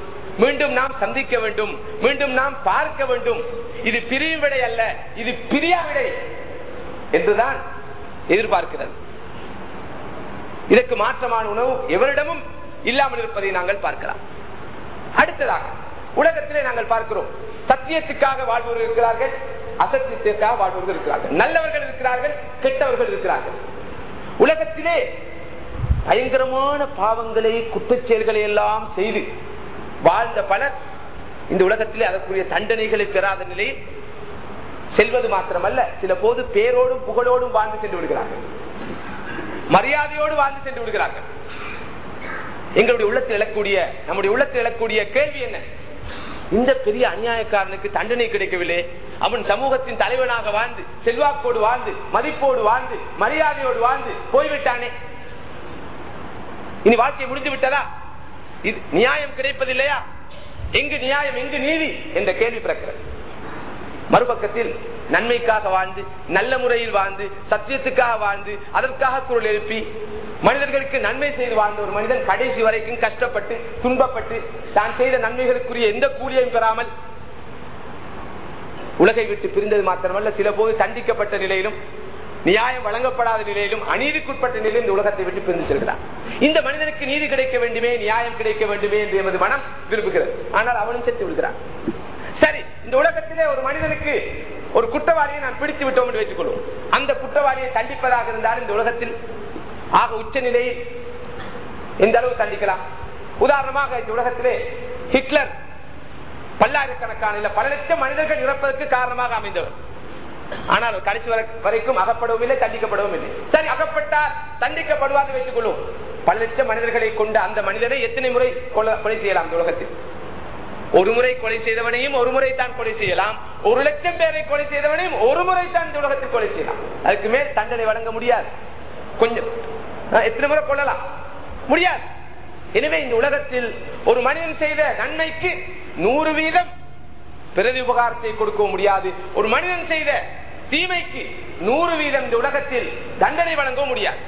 Speaker 1: மீண்டும் நாம் சந்திக்க வேண்டும். மீண்டும் நாம் பார்க்க வேண்டும். இது பிரியும் விடை அல்ல இது பிரியா விடை என்றுதான் எதிர்பார்க்கிறது. இதற்கு மாற்றமான உணவு எவரிடமும் இல்லாமல் இருப்பதை நாங்கள் பார்க்கலாம். அடுத்ததாக உலகத்திலே நாங்கள் பார்க்கிறோம் சத்தியத்துக்காக வாழ்பவர்கள் இருக்கிறார்கள் அசத்தியத்திற்காக வாழ்பவர்கள் இருக்கிறார்கள். நல்லவர்கள் இருக்கிறார்கள் கெட்டவர்கள் இருக்கிறார்கள். உலகத்திலே பயங்கரமான பாவங்களை குற்றச்செயல்களை எல்லாம் செய்து வாழ்ந்த பலர் இந்த உலகத்திலே அதற்குரிய தண்டனைகளை பெறாத நிலையில் செல்வது மாத்திரமல்ல சில போது பேரோடும் புகழோடும் வாழ்ந்து சென்று விடுகிறார்கள். மரியாதையோடு வாழ்ந்து சென்று விடுகிறார்கள். எங்களுடைய உள்ளத்தில் எழக்கூடிய நம்முடைய உள்ளத்தில் எழக்கூடிய கேள்வி என்ன? இந்த பெரிய அநியாயக்காரனுக்கு தண்டனை கிடைக்கவில்லை. அவன் சமூகத்தின் தலைவனாக வாழ்ந்து செல்வாக்கோடு வாழ்ந்து மதிப்போடு வாழ்ந்து மரியாதையோடு வாழ்ந்து போய்விட்டானே. இனி வாழ்க்கை முடிந்து விட்டதா? இது நியாயம் கிடைப்பதில்லையா? எங்கு நியாயம் எங்கு நீதி? என்ற கேள்வி பிறக்கிறது. மறுபக்கத்தில் நன்மைக்காக வாழ்ந்து நல்ல முறையில் வாழ்ந்து சத்தியத்துக்காக வாழ்ந்து அதற்காக குரல் எழுப்பி மனிதர்களுக்கு நன்மை செய்து வாழ்ந்த ஒரு மனிதன் கடைசி வரைக்கும் கஷ்டப்பட்டு துன்பப்பட்டு தான் செய்த நன்மைகளுக்குரிய எந்த கூலியையும் பெறாமல் உலகை விட்டு பிரிந்தது மாத்திரமல்ல சில போது தண்டிக்கப்பட்ட நிலையிலும் நியாயம் வழங்கப்படாத நிலையிலும் அநீதிக்குட்பட்ட நிலையில் இந்த உலகத்தை விட்டு பிரிந்து செல்கிறார். இந்த மனிதனுக்கு நீதி கிடைக்க வேண்டுமே நியாயம் கிடைக்க வேண்டுமே என்று எமது மனம் விரும்புகிறது. ஆனால் அவனும் செத்து விடுகிறான். சரி இந்த உலகத்திலே ஒரு மனிதனுக்கு ஒரு குற்றவாளியை நான் பிடித்து விட்டோம் என்று வைத்துக் கொள்வோம் அந்த குற்றவாளியை தண்டிப்பதாக இருந்தால் இந்த உலகத்தில் ஆக உச்ச நிலையில் எந்த அளவு தண்டிக்கலாம். உதாரணமாக இந்த உலகத்திலே ஹிட்லர் பல்லாயிரக்கணக்கான இல்ல பல லட்சம் மனிதர்கள் இறப்பதற்கு காரணமாக அமைந்தவர். ஆனால் கடைசி வரைக்கும் அகப்படவும் இல்லை தண்டிக்கப்படவும் இல்லை. சரி அகப்பட்டால் தண்டிக்கப்படுவார் வைத்துக் கொள்வோம் பல லட்சம் மனிதர்களை கொண்ட அந்த மனிதனை எத்தனை முறை கொலை செய்யலாம் இந்த உலகத்தில்? ஒரு முறை கொலை செய்தவனையும் ஒரு முறை தான் கொலை செய்யலாம். ஒரு லட்சம் பேரை கொலை செய்தவனையும் ஒரு முறை தான் இந்த உலகத்தில் கொலை செய்யலாம். அதுக்கு மேல் தண்டனை வழங்க முடியாது. கொஞ்சம் எத்தனை முறை கொள்ளலாம் முடியாது. எனவே இந்த உலகத்தில் ஒரு மனிதன் செய்த நன்மைக்கு நூறு வீதம் பிரதி உபகாரத்தை கொடுக்க முடியாது. ஒரு மனிதன் செய்த தீமைக்கு நூறு வீதம் இந்த உலகத்தில் தண்டனை வழங்க முடியாது.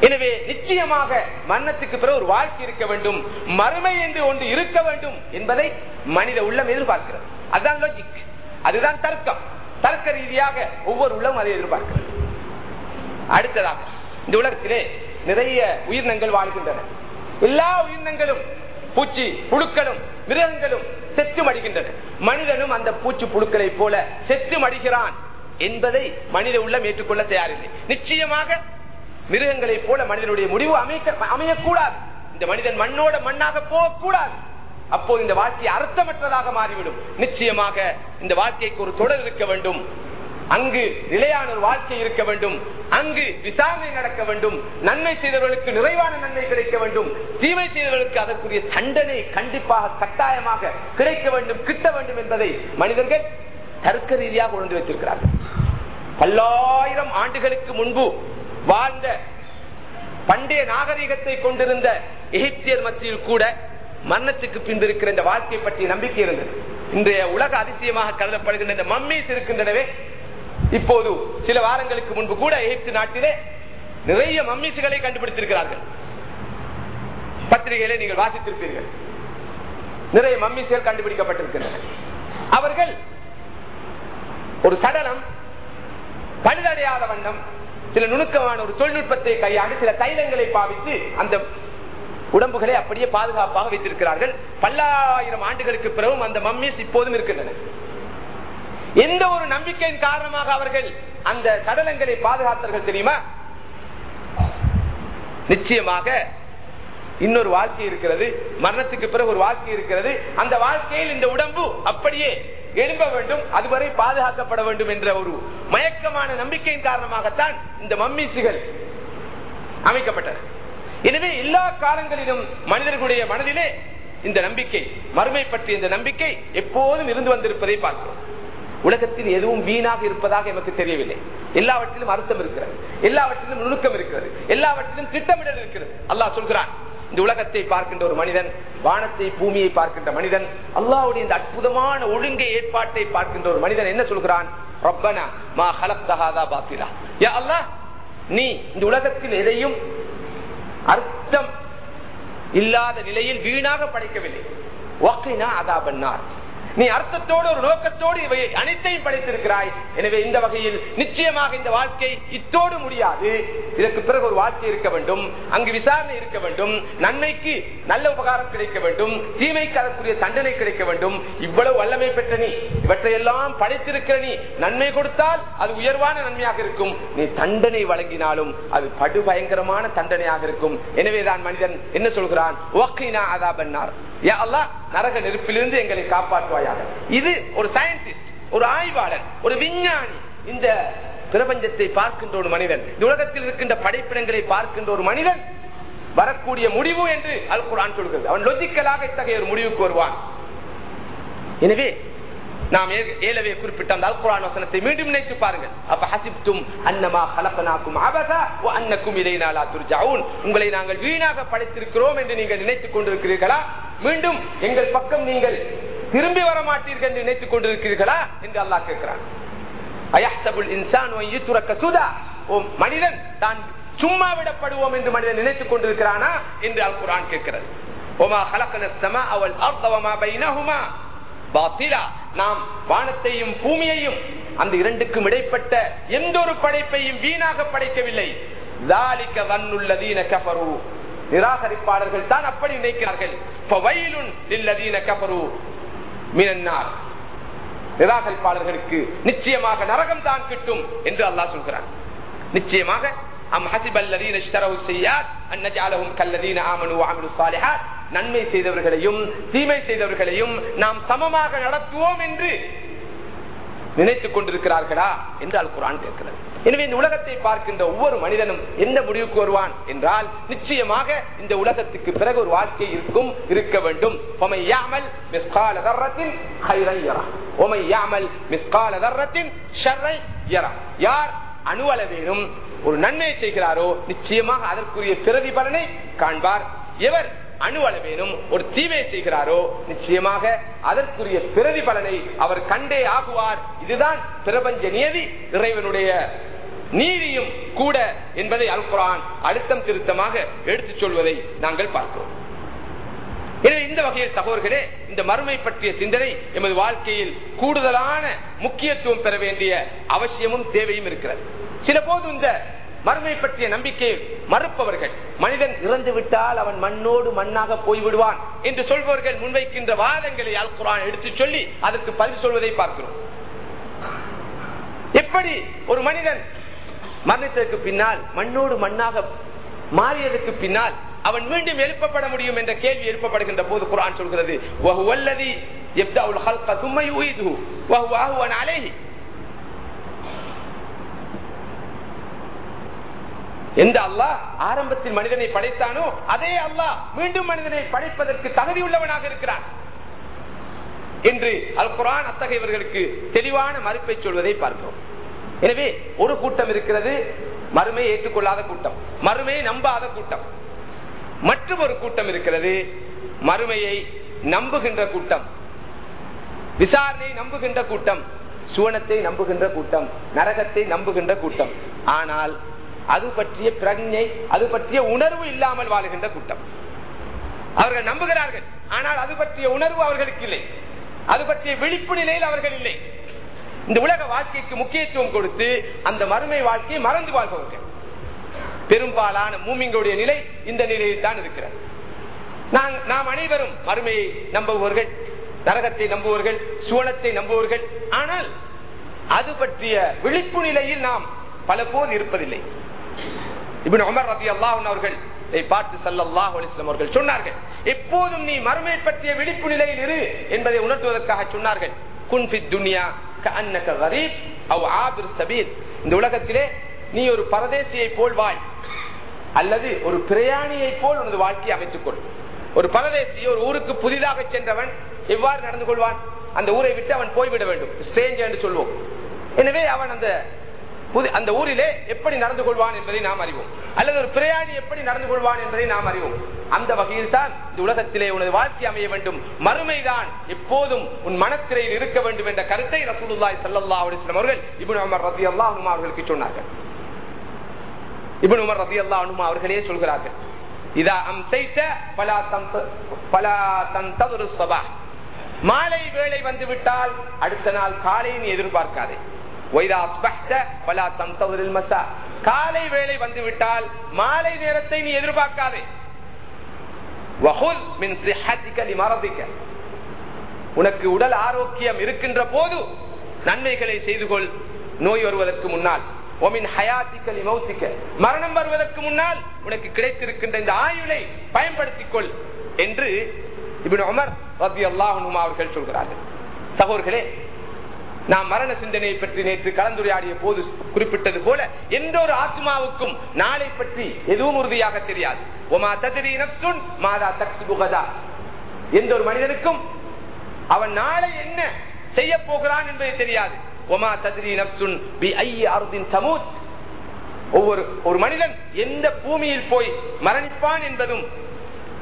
Speaker 1: எனவே நிச்சயமாக மரணத்துக்கு பிறகு ஒரு வாழ்க்கை இருக்க வேண்டும் மறுமை என்று ஒன்று இருக்க வேண்டும் என்பதை மனித உள்ளம் எதிர்பார்க்கிறது. அதுதான் லாஜிக் அதுதான் தர்க்கம். தர்க்க ரீதியாக ஒவ்வொரு உள்ளமும் அதை எதிர்பார்க்கிறது. அடுத்ததாக இந்த உலகத்திலே நிறைய உயிரினங்கள் வாழ்கின்றன. எல்லா உயிரினங்களும் பூச்சி புழுக்களும் மிருகங்களும் செத்து மடிகின்றன மனிதனும் அந்த பூச்சி புழுக்களை போல செத்து மடிகிறான் என்பதை மனித உள்ளம் ஏற்றுக்கொள்ள தயாரில்லை. நிச்சயமாக மிருகங்களைப் போல மனிதனுடைய முடிவு அமைக்க அமையக்கூடாது. இந்த மனிதன் மண்ணோட மண்ணாக போகக்கூடாது. அப்போது இந்த வாழ்க்கை அர்த்தமற்றதாக மாறிவிடும். நிச்சயமாக இந்த வாழ்க்கைக்கு ஒரு தொடர் இருக்க வேண்டும். அங்கு நிலையான ஒரு வாழ்க்கை இருக்க வேண்டும். அங்கு விசாரணை நடக்க வேண்டும். நன்மை செய்தவர்களுக்கு நிறைவான நன்மை கிடைக்க வேண்டும். தீமை செய்தவர்களுக்கு அதற்குரிய தண்டனை கண்டிப்பாக கட்டாயமாக கிடைக்க வேண்டும் கிட்ட வேண்டும் என்பதை மனிதர்கள் தர்க்க ரீதியாக உணர்ந்து வைத்திருக்கிறார்கள். பல்லாயிரம் ஆண்டுகளுக்கு முன்பு வாழ்ந்த பண்டைய நாகரிகத்தை கொண்டிருந்த எகிப்தியர் மத்தியில் கூட மரணத்துக்கு பின்பு இருக்கிற இந்த வாழ்க்கை பற்றிய நம்பிக்கை இருந்தது. இன்றைய உலக அதிசயமாக கருதப்படுகின்ற இந்த மம்மீஸ் இருக்கின்றனவே இப்போது சில வாரங்களுக்கு முன்பு கூட எகிப்து நாட்டிலே நிறைய மம்மீசுகளை கண்டுபிடித்திருக்கிறார்கள். பத்திரிகைகளை நீங்கள் வாசித்திருப்பீர்கள். நிறைய மம்மீசுகள் கண்டுபிடிக்கப்பட்டிருக்கின்றன. அவர்கள் ஒரு சடலம் பழுதடையாத வண்ணம் சில நுணுக்கமான ஒரு தொழில்நுட்பத்தை கையாண்டு சில தைலங்களை பாவித்து அந்த உடம்புகளை அப்படியே பாதுகாப்பாக வைத்திருக்கிறார்கள். பல்லாயிரம் ஆண்டுகளுக்கு பிறகும் அந்த மம்மீஸ் இப்போதும் இருக்கின்றன. எந்த ஒரு நம்பிக்கையின் காரணமாக அவர்கள் அந்த சடலங்களை பாதுகாத்தார்கள் தெரியுமா? நிச்சயமாக இன்னொரு வாழ்க்கை இருக்கிறது. மரணத்துக்கு பிறகு ஒரு வாழ்க்கை இருக்கிறது. அந்த வாழ்க்கையில் இந்த உடம்பு அப்படியே எழும்ப வேண்டும் அதுவரை பாதுகாக்கப்பட வேண்டும் என்ற ஒரு மயக்கமான நம்பிக்கையின் காரணமாகத்தான் இந்த மம்மீசுகள் அமைக்கப்பட்டன. எனவே எல்லா காலங்களிலும் மனிதர்களுடைய மனதிலே இந்த நம்பிக்கை மறுமை பற்றிய இந்த நம்பிக்கை எப்போதும் இருந்து வந்திருப்பதை பார்க்கிறோம். உலகத்தில் எதுவும் வீணாக இருப்பதாக எனக்கு தெரியவில்லை. எல்லாவற்றிலும் அர்த்தம் இருக்கிறது. எல்லாவற்றிலும் நுணுக்கம் இருக்கிறது. எல்லாவற்றிலும் திட்டமிடல் இருக்கிறது. அல்லாஹ் சொல்கிறான் இந்த உலகத்தை பார்க்கின்ற ஒரு மனிதன் வானத்தை பூமியை பார்க்கின்ற மனிதன் அல்லாவுடைய இந்த அற்புதமான ஒழுங்கை ஏற்பாட்டை பார்க்கின்ற ஒரு மனிதன் என்ன சொல்கிறான்? ரப்பனா மா ஹலப்தஹாதா பாத்திலா. யா அல்லாஹ் நீ இந்த உலகத்தில் எதையும் அர்த்தம் இல்லாத நிலையில் வீணாக படைக்கவில்லை. வக்கினா அதா பண்ணார் நீ அர்த்தத்தோடு ஒரு நோக்கத்தோடு இவை அனைத்தையும் படைத்திருக்கிறாய். எனவே இந்த வகையில் நிச்சயமாக இந்த வாழ்க்கை இத்தோடு முடியாது. இதற்கு பிறகு ஒரு வாழ்க்கை இருக்க வேண்டும். அங்கு விசாரணை இருக்க வேண்டும். நன்மைக்கு நல்ல உபகாரம் கிடைக்க வேண்டும். தீமைக்கு அதற்குரிய தண்டனை கிடைக்க வேண்டும். இவ்வளவு வல்லமை பெற்ற நீ இவற்றையெல்லாம் படைத்திருக்கிற நீ நன்மை கொடுத்தால் அது உயர்வான நன்மையாக இருக்கும். நீ தண்டனை வழங்கினாலும் அது படு பயங்கரமான தண்டனையாக இருக்கும். எனவேதான் மனிதன் என்ன சொல்கிறான்? நரக நெருப்பிலிருந்து எங்களை காப்பாற்றுவாயாக இது ஒரு சயின்டிஸ்ட் ஒரு ஆய்வாளர் ஒரு விஞ்ஞானி. இந்த பிரபஞ்சத்தை பார்க்கின்ற ஒரு மனிதன் இந்த உலகத்தில் இருக்கின்ற படைப்பிடங்களை பார்க்கின்ற ஒரு மனிதன் வரக்கூடிய முடிவு என்று அல் குரான் சொல்கிறது. அவன் லொஜிக்கலாக இத்தகைய ஒரு முடிவுக்கு வருவான். எனவே நாம் ஏலவே குறிப்பிட்ட அந்த அல்குரான் வசனத்தை மீண்டும் நினைத்து பாருங்கள். அப்ப ஹசிப்தும் அன்னமா கலப்பனாக்கும் அபதா அன்னக்கும் இதை நாளா துர்ஜாவும் உங்களை நாங்கள் வீணாக படைத்திருக்கிறோம் என்று நீங்கள் நினைத்துக் கொண்டிருக்கிறீர்களா? மீண்டும் எங்கள் பக்கம் நீங்கள் திரும்பி வர மாட்டீர்கள் என்று நினைத்துக் கொண்டிருக்கிறீர்களா என்று அல்லாஹ் கேட்கிறான். அயஹ்சபுல் ஓ மனிதன் தான் சும்மா விடப்படுவோம் என்று மனிதன் நினைத்துக் கொண்டிருக்கிறானா என்று அல் குரான் கேட்கிறது. ஓமா ஹலக்கனஸ்தமா அவள் அர்த்தவமா பைனஹுமா? பாத்திலா நாம் வானத்தையும் பூமியையும் அந்த இரண்டுக்கும் இடைப்பட்ட எந்த ஒரு படைப்பையும் வீணாக படைக்கவில்லை. நிராகரிப்பாளர்கள் தான் அப்படி நினைக்கிறார்கள். நிராகரிப்பாளர்களுக்கு நிச்சயமாக நரகம் தான் கிட்டும் என்று அல்லாஹ் சொல்கிறான். நிச்சயமாக நன்மை செய்தவர்களையும் தீமை செய்தவர்களையும் நாம் சமமாக நடத்துவோம் என்று நினைத்துக் கொண்டிருக்கிறார்களா என்றால் குரான் கேட்கிறது. எனவே இந்த உலகத்தை பார்க்கின்ற ஒவ்வொரு மனிதனும் எந்த முடிவுக்கு வருவான் என்றால் நிச்சயமாக இந்த உலகத்துக்கு பிறகு ஒரு வாழ்க்கை இருக்கும் இருக்க வேண்டும். யார். அணுவளவேனும் ஒரு நன்மையை செய்கிறாரோ நிச்சயமாக அதற்குரிய பிரதிபலனை காண்பார். எவர் அணு அளவேனும் ஒரு தீமை செய்கிறாரோ நிச்சயமாக அதற்குரிய பிரதிபலனை அவர் கண்டே ஆகுவார். இதுதான் பிரபஞ்ச நியதி. இறைவனுடைய நீதியும் கூட என்பதை அல்குரான் அழுத்தம் திருத்தமாக எடுத்துச் சொல்வதை நாங்கள் பார்க்கிறோம். எனவே இந்த வகையில் சகோதரர்களே இந்த மறுமை பற்றிய சிந்தனை எமது வாழ்க்கையில் கூடுதலான முக்கியத்துவம் பெற வேண்டிய அவசியமும் தேவையும் இருக்கிறது. சில போது இந்த மறுமை பற்றிய நம்பிக்கையை மறுப்பவர்கள் மனிதன் இறந்து விட்டால் அவன் மண்ணோடு மண்ணாக போய்விடுவான் என்று சொல்பவர்கள் முன்வைக்கின்ற வாதங்களை அல் குரான் எடுத்து சொல்லி அதற்கு பதில் சொல்வதை பார்க்கிறோம். எப்படி ஒரு மனிதன் மரணத்திற்கு பின்னால் மண்ணோடு மண்ணாக மாறியதற்கு பின்னால் அவன் மீண்டும் எழுப்பப்பட முடியும் என்ற கேள்வி எழுப்பப்படுகின்ற போது குரான் சொல்கிறது எந்த அல்லாஹ் ஆரம்பத்தில் மனிதனை படைத்தானோ அதே அல்லாஹ் மீண்டும் மனிதனை படைப்பதற்கு தகுதி உள்ளவனாக இருக்கிறான். என்று அல் குரான் அத்தகையவர்களுக்கு தெளிவான மறுப்பை சொல்வதை பார்க்கிறோம். எனவே ஒரு கூட்டம் இருக்கிறது மறுமையை ஏற்றுக்கொள்ளாத கூட்டம் மறுமையை நம்பாத கூட்டம். மற்றும் ஒரு கூட்டம் இருக்கிறது மறுமையை நம்புகின்ற கூட்டம். விசாரணையை நம்புகின்ற கூட்டம் சுவனத்தை நம்புகின்ற கூட்டம் நரகத்தை நம்புகின்ற கூட்டம். ஆனால் அது பற்றிய பிரஜை அது பற்றிய உணர்வு இல்லாமல் வாழுகின்ற கூட்டம். அவர்கள் நம்புகிறார்கள் ஆனால் அது பற்றிய உணர்வு அவர்களுக்கு இல்லை. அது பற்றிய விழிப்பு நிலையில் அவர்கள் இல்லை. இந்த உலக வாழ்க்கைக்கு முக்கியத்துவம் கொடுத்து அந்த மறுமை வாழ்க்கையை மறந்து வாழ்பவர்கள். பெரும்பாலான மூமிங்களுடைய நிலை இந்த நிலையில் தான் இருக்கிறது. நான்- நாம் அனைவரும் மறுமையை நம்புபவர்கள் நரகத்தை நம்புவர்கள் சுவனத்தை நம்புவர்கள் ஆனால் அது பற்றிய விழிப்பு நிலையில் நாம் பல போது இருப்பதில்லை. இப்னு உமர் ரதி அல்லாஹ் அவர்கள் இதை பார்த்து சல்லல்லாஹு அலைஹி அவர்கள் சொன்னார்கள் எப்போதும் நீ மறுமை பற்றிய விழிப்பு நிலையில் இரு என்பதை உணர்த்துவதற்காக சொன்னார்கள். குன் ஃபித் துன்யா கரீப் அவ் ஆபிர் சபீல் இந்த உலகத்திலே நீ ஒரு பரதேசியை போல் வாய் அல்லது ஒரு பிரயாணியை போல் உனது வாழ்க்கையை அமைத்துக் கொள். ஒரு பரதேசி ஒரு ஊருக்கு புதிதாக சென்றவன் எவ்வாறு நடந்து கொள்வான்? அந்த ஊரை விட்டு அவன் போய்விட வேண்டும். ஸ்ட்ரேஞ்ச் என்று சொல்வோம். எனவே அவன் அந்த அந்த ஊரிலே எப்படி நடந்து கொள்வான் என்பதை நாம் அறிவோம். அல்லது ஒரு பிரயாணி எப்படி நடந்து கொள்வான் என்பதை நாம் அறிவோம். அந்த வகையில் தான் இந்த உலகத்திலே உனது வாழ்க்கை அமைய வேண்டும். மறுமைதான் எப்போதும் உன் மனத்திரையில் இருக்க வேண்டும் என்ற கருத்தை ரசூலுல்லாய் சல்லா அலிஸ்லாம் வஸல்லம் அவர்கள் இப்னு உமர் அல்லா அனுமா அவர்களுக்கு சொன்னார்கள். இப்னு உமர் ரத்தி அல்லா அனுமா அவர்களே சொல்கிறார்கள். இதா அம்சைத ஃபலா தந்த ஃபலா தந்ததுரு மாலை வேலை வந்து விட்டால் அடுத்த நாள் காலையின் எதிர்பார்க்காதே. காலை வேளை வந்துவிட்டால் மாலை நேரத்தை நீ எதிர்பார்க்காதே. மின் உனக்கு உடல் ஆரோக்கியம் இருக்கின்ற போது நன்மைகளை செய்து கொள். நோய் வருவதற்கு முன்னால். மரணம் வருவதற்கு முன்னால் உனக்கு கிடைத்திருக்கின்ற இந்த ஆயுளை பயன்படுத்திக் கொள் என்று இப்னு அமர் ரலியல்லாஹு அன்ஹு அவர்கள் சொல்கிறார்கள். சகோர்களே நாம் மரண சிந்தனையை பற்றி நேற்று கலந்துரையாடிய போது குறிப்பிட்டது போல எந்த ஒரு ஆத்மாவுக்கும் நாளை பற்றி எதுவும் உறுதியாக தெரியாது. ஒமா ததிரி நப்சுன் மாதா எந்த ஒரு மனிதனுக்கும் அவன் நாளை என்ன செய்ய போகிறான் என்பது தெரியாது. ஒமா ததிரி நப்சுன் பி ஐ அருதின் சமூத் ஒவ்வொரு ஒரு மனிதன் எந்த பூமியில் போய் மரணிப்பான் என்பதும்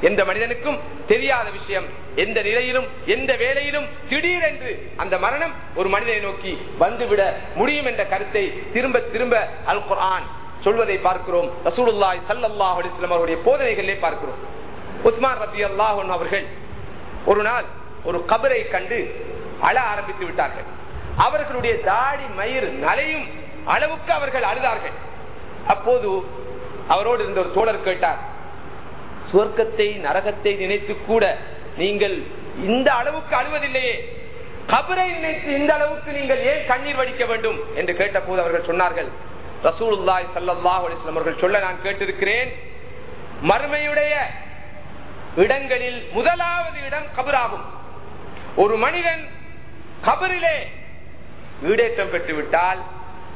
Speaker 1: எந்த மனிதனுக்கும் தெரியாத விஷயம். எந்த நிலையிலும் எந்த வேலையிலும் திடீரென்று அந்த மரணம் ஒரு மனிதனை நோக்கி வந்துவிட முடியும் என்ற கருத்தை திரும்ப திரும்ப அல் குரான் சொல்வதை பார்க்கிறோம். ரசூலுல்லாய் ஸல்லல்லாஹு அலைஹி அவருடைய போதனைகளிலே பார்க்கிறோம். உஸ்மான் ரலியல்லாஹு அல்லாஹன் அவர்கள் ஒரு நாள் ஒரு கபரை கண்டு அழ ஆரம்பித்து விட்டார்கள். அவர்களுடைய தாடி மயிர் நலையும் அளவுக்கு அவர்கள் அழுதார்கள். அப்போது அவரோடு இருந்த ஒரு தோழர் கேட்டார் சுவர்க்கத்தை நரகத்தை நினைத்து கூட நீங்கள் இந்த அளவுக்கு அழுவதில்லையே. கபரை நினைத்து இந்த அளவுக்கு நீங்கள் ஏன் கண்ணீர் வடிக்க வேண்டும் என்று கேட்டபோது அவர்கள் சொன்னார்கள். ரசூலுல்லாய் சல்லாஹ் அலிஸ்லாம் அவர்கள் சொல்ல நான் கேட்டிருக்கிறேன் மறுமையுடைய இடங்களில் முதலாவது இடம் கபராகும். ஒரு மனிதன் கபரிலே ஈடேற்றம் பெற்றுவிட்டால்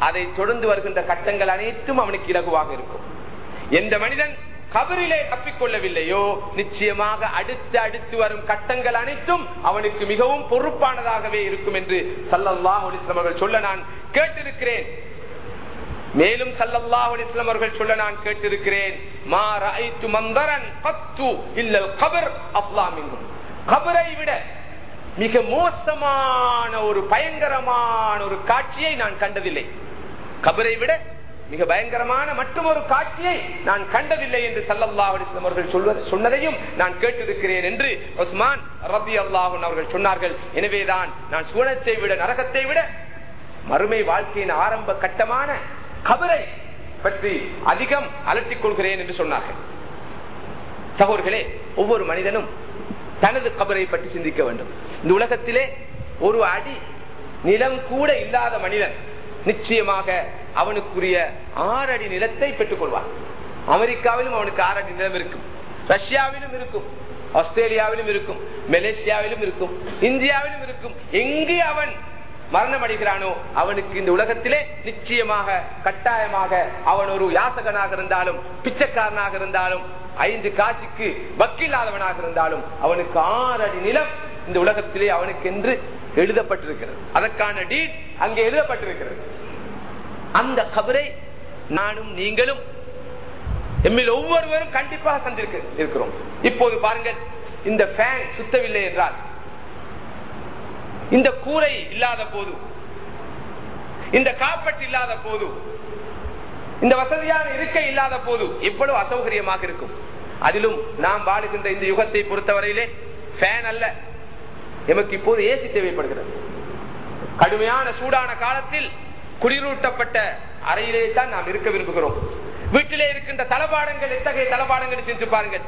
Speaker 1: அதை தொடர்ந்து வருகின்ற கட்டங்கள் அனைத்தும் அவனுக்கு இலகுவாக இருக்கும். எந்த மனிதன் கபரிலே தப்பிக்கொள்ளவில்லையோ நிச்சயமாக அடுத்து அடுத்து வரும் கட்டங்கள் அனைத்தும் அவனுக்கு மிகவும் பொறுப்பானதாகவே இருக்கும் என்று சல்லல்லாஹ் அவர்கள் சொல்ல நான் கேட்டிருக்கிறேன். மேலும் சல்லல்லாஹ் அலிஸ்லாம் அவர்கள் சொல்ல நான் கேட்டிருக்கிறேன். மா மந்தரன் பத்து இல்ல கபர் அஃலாமின்ஹும் கபரை விட மிக மோசமான ஒரு பயங்கரமான ஒரு காட்சியை நான் கண்டதில்லை. கபரை விட மிக பயங்கரமான மட்டும் ஒரு காட்சியை நான் கண்டதில்லை என்று சல்லல்லா அலிஸ்லாம் அவர்கள் சொல்வது சொன்னதையும் நான் கேட்டிருக்கிறேன் என்று உஸ்மான் ரபி அல்லாஹன் அவர்கள் சொன்னார்கள். எனவேதான் நான் சுவனத்தை விட நரகத்தை விட மறுமை வாழ்க்கையின் ஆரம்ப கட்டமான கபரை பற்றி அதிகம் அலட்டிக் கொள்கிறேன் என்று சொன்னார்கள். சகோதர்களே ஒவ்வொரு மனிதனும் தனது கபரை பற்றி சிந்திக்க வேண்டும். இந்த உலகத்திலே ஒரு அடி நிலம் கூட இல்லாத மனிதன் நிச்சயமாக அவனுக்குரிய ஆறு அடி நிலத்தை பெற்றுக் கொள்வான் அமெரிக்காவிலும் அவனுக்கு ஆறு அடி நிலம் இருக்கும். ரஷ்யாவிலும் இருக்கும். ஆஸ்திரேலியாவிலும் இருக்கும். மலேசியாவிலும் இருக்கும். இந்தியாவிலும் இருக்கும். எங்கே அவன் மரணம் அடைகிறானோ அவனுக்கு இந்த உலகத்திலே நிச்சயமாக கட்டாயமாக அவன் ஒரு யாசகனாக இருந்தாலும் பிச்சைக்காரனாக இருந்தாலும் ஐந்து காட்சிக்கு வக்கில்லாதவனாக இருந்தாலும் அவனுக்கு ஆறு அடி நிலம் இந்த உலகத்திலே அவனுக்கு என்று எழுதப்பட்டிருக்கிறது. அதற்கான டீட் அங்கே எழுதப்பட்டிருக்கிறது. அந்த கபரை நானும் நீங்களும் எம்மில் ஒவ்வொருவரும் கண்டிப்பாக சந்திருக்கு இருக்கிறோம். இப்போது பாருங்கள் இந்த ஃபேன் சுத்தவில்லை என்றால் இந்த கூரை இல்லாத போது இந்த காப்பட் இல்லாத போது இந்த வசதியான இருக்கை இல்லாத போது எவ்வளவு அசௌகரியமாக இருக்கும். அதிலும் நாம் வாழுகின்ற இந்த யுகத்தை பொறுத்தவரையிலே ஃபேன் அல்ல. எமக்கு இப்போது ஏசி தேவைப்படுகிறது. கடுமையான சூடான காலத்தில் குளிரூட்டப்பட்ட அறையிலே தான் நாம் இருக்க விரும்புகிறோம். வீட்டிலே இருக்கின்ற தளபாடங்கள் எத்தகைய தளபாடங்கள் சென்று பாருங்கள்.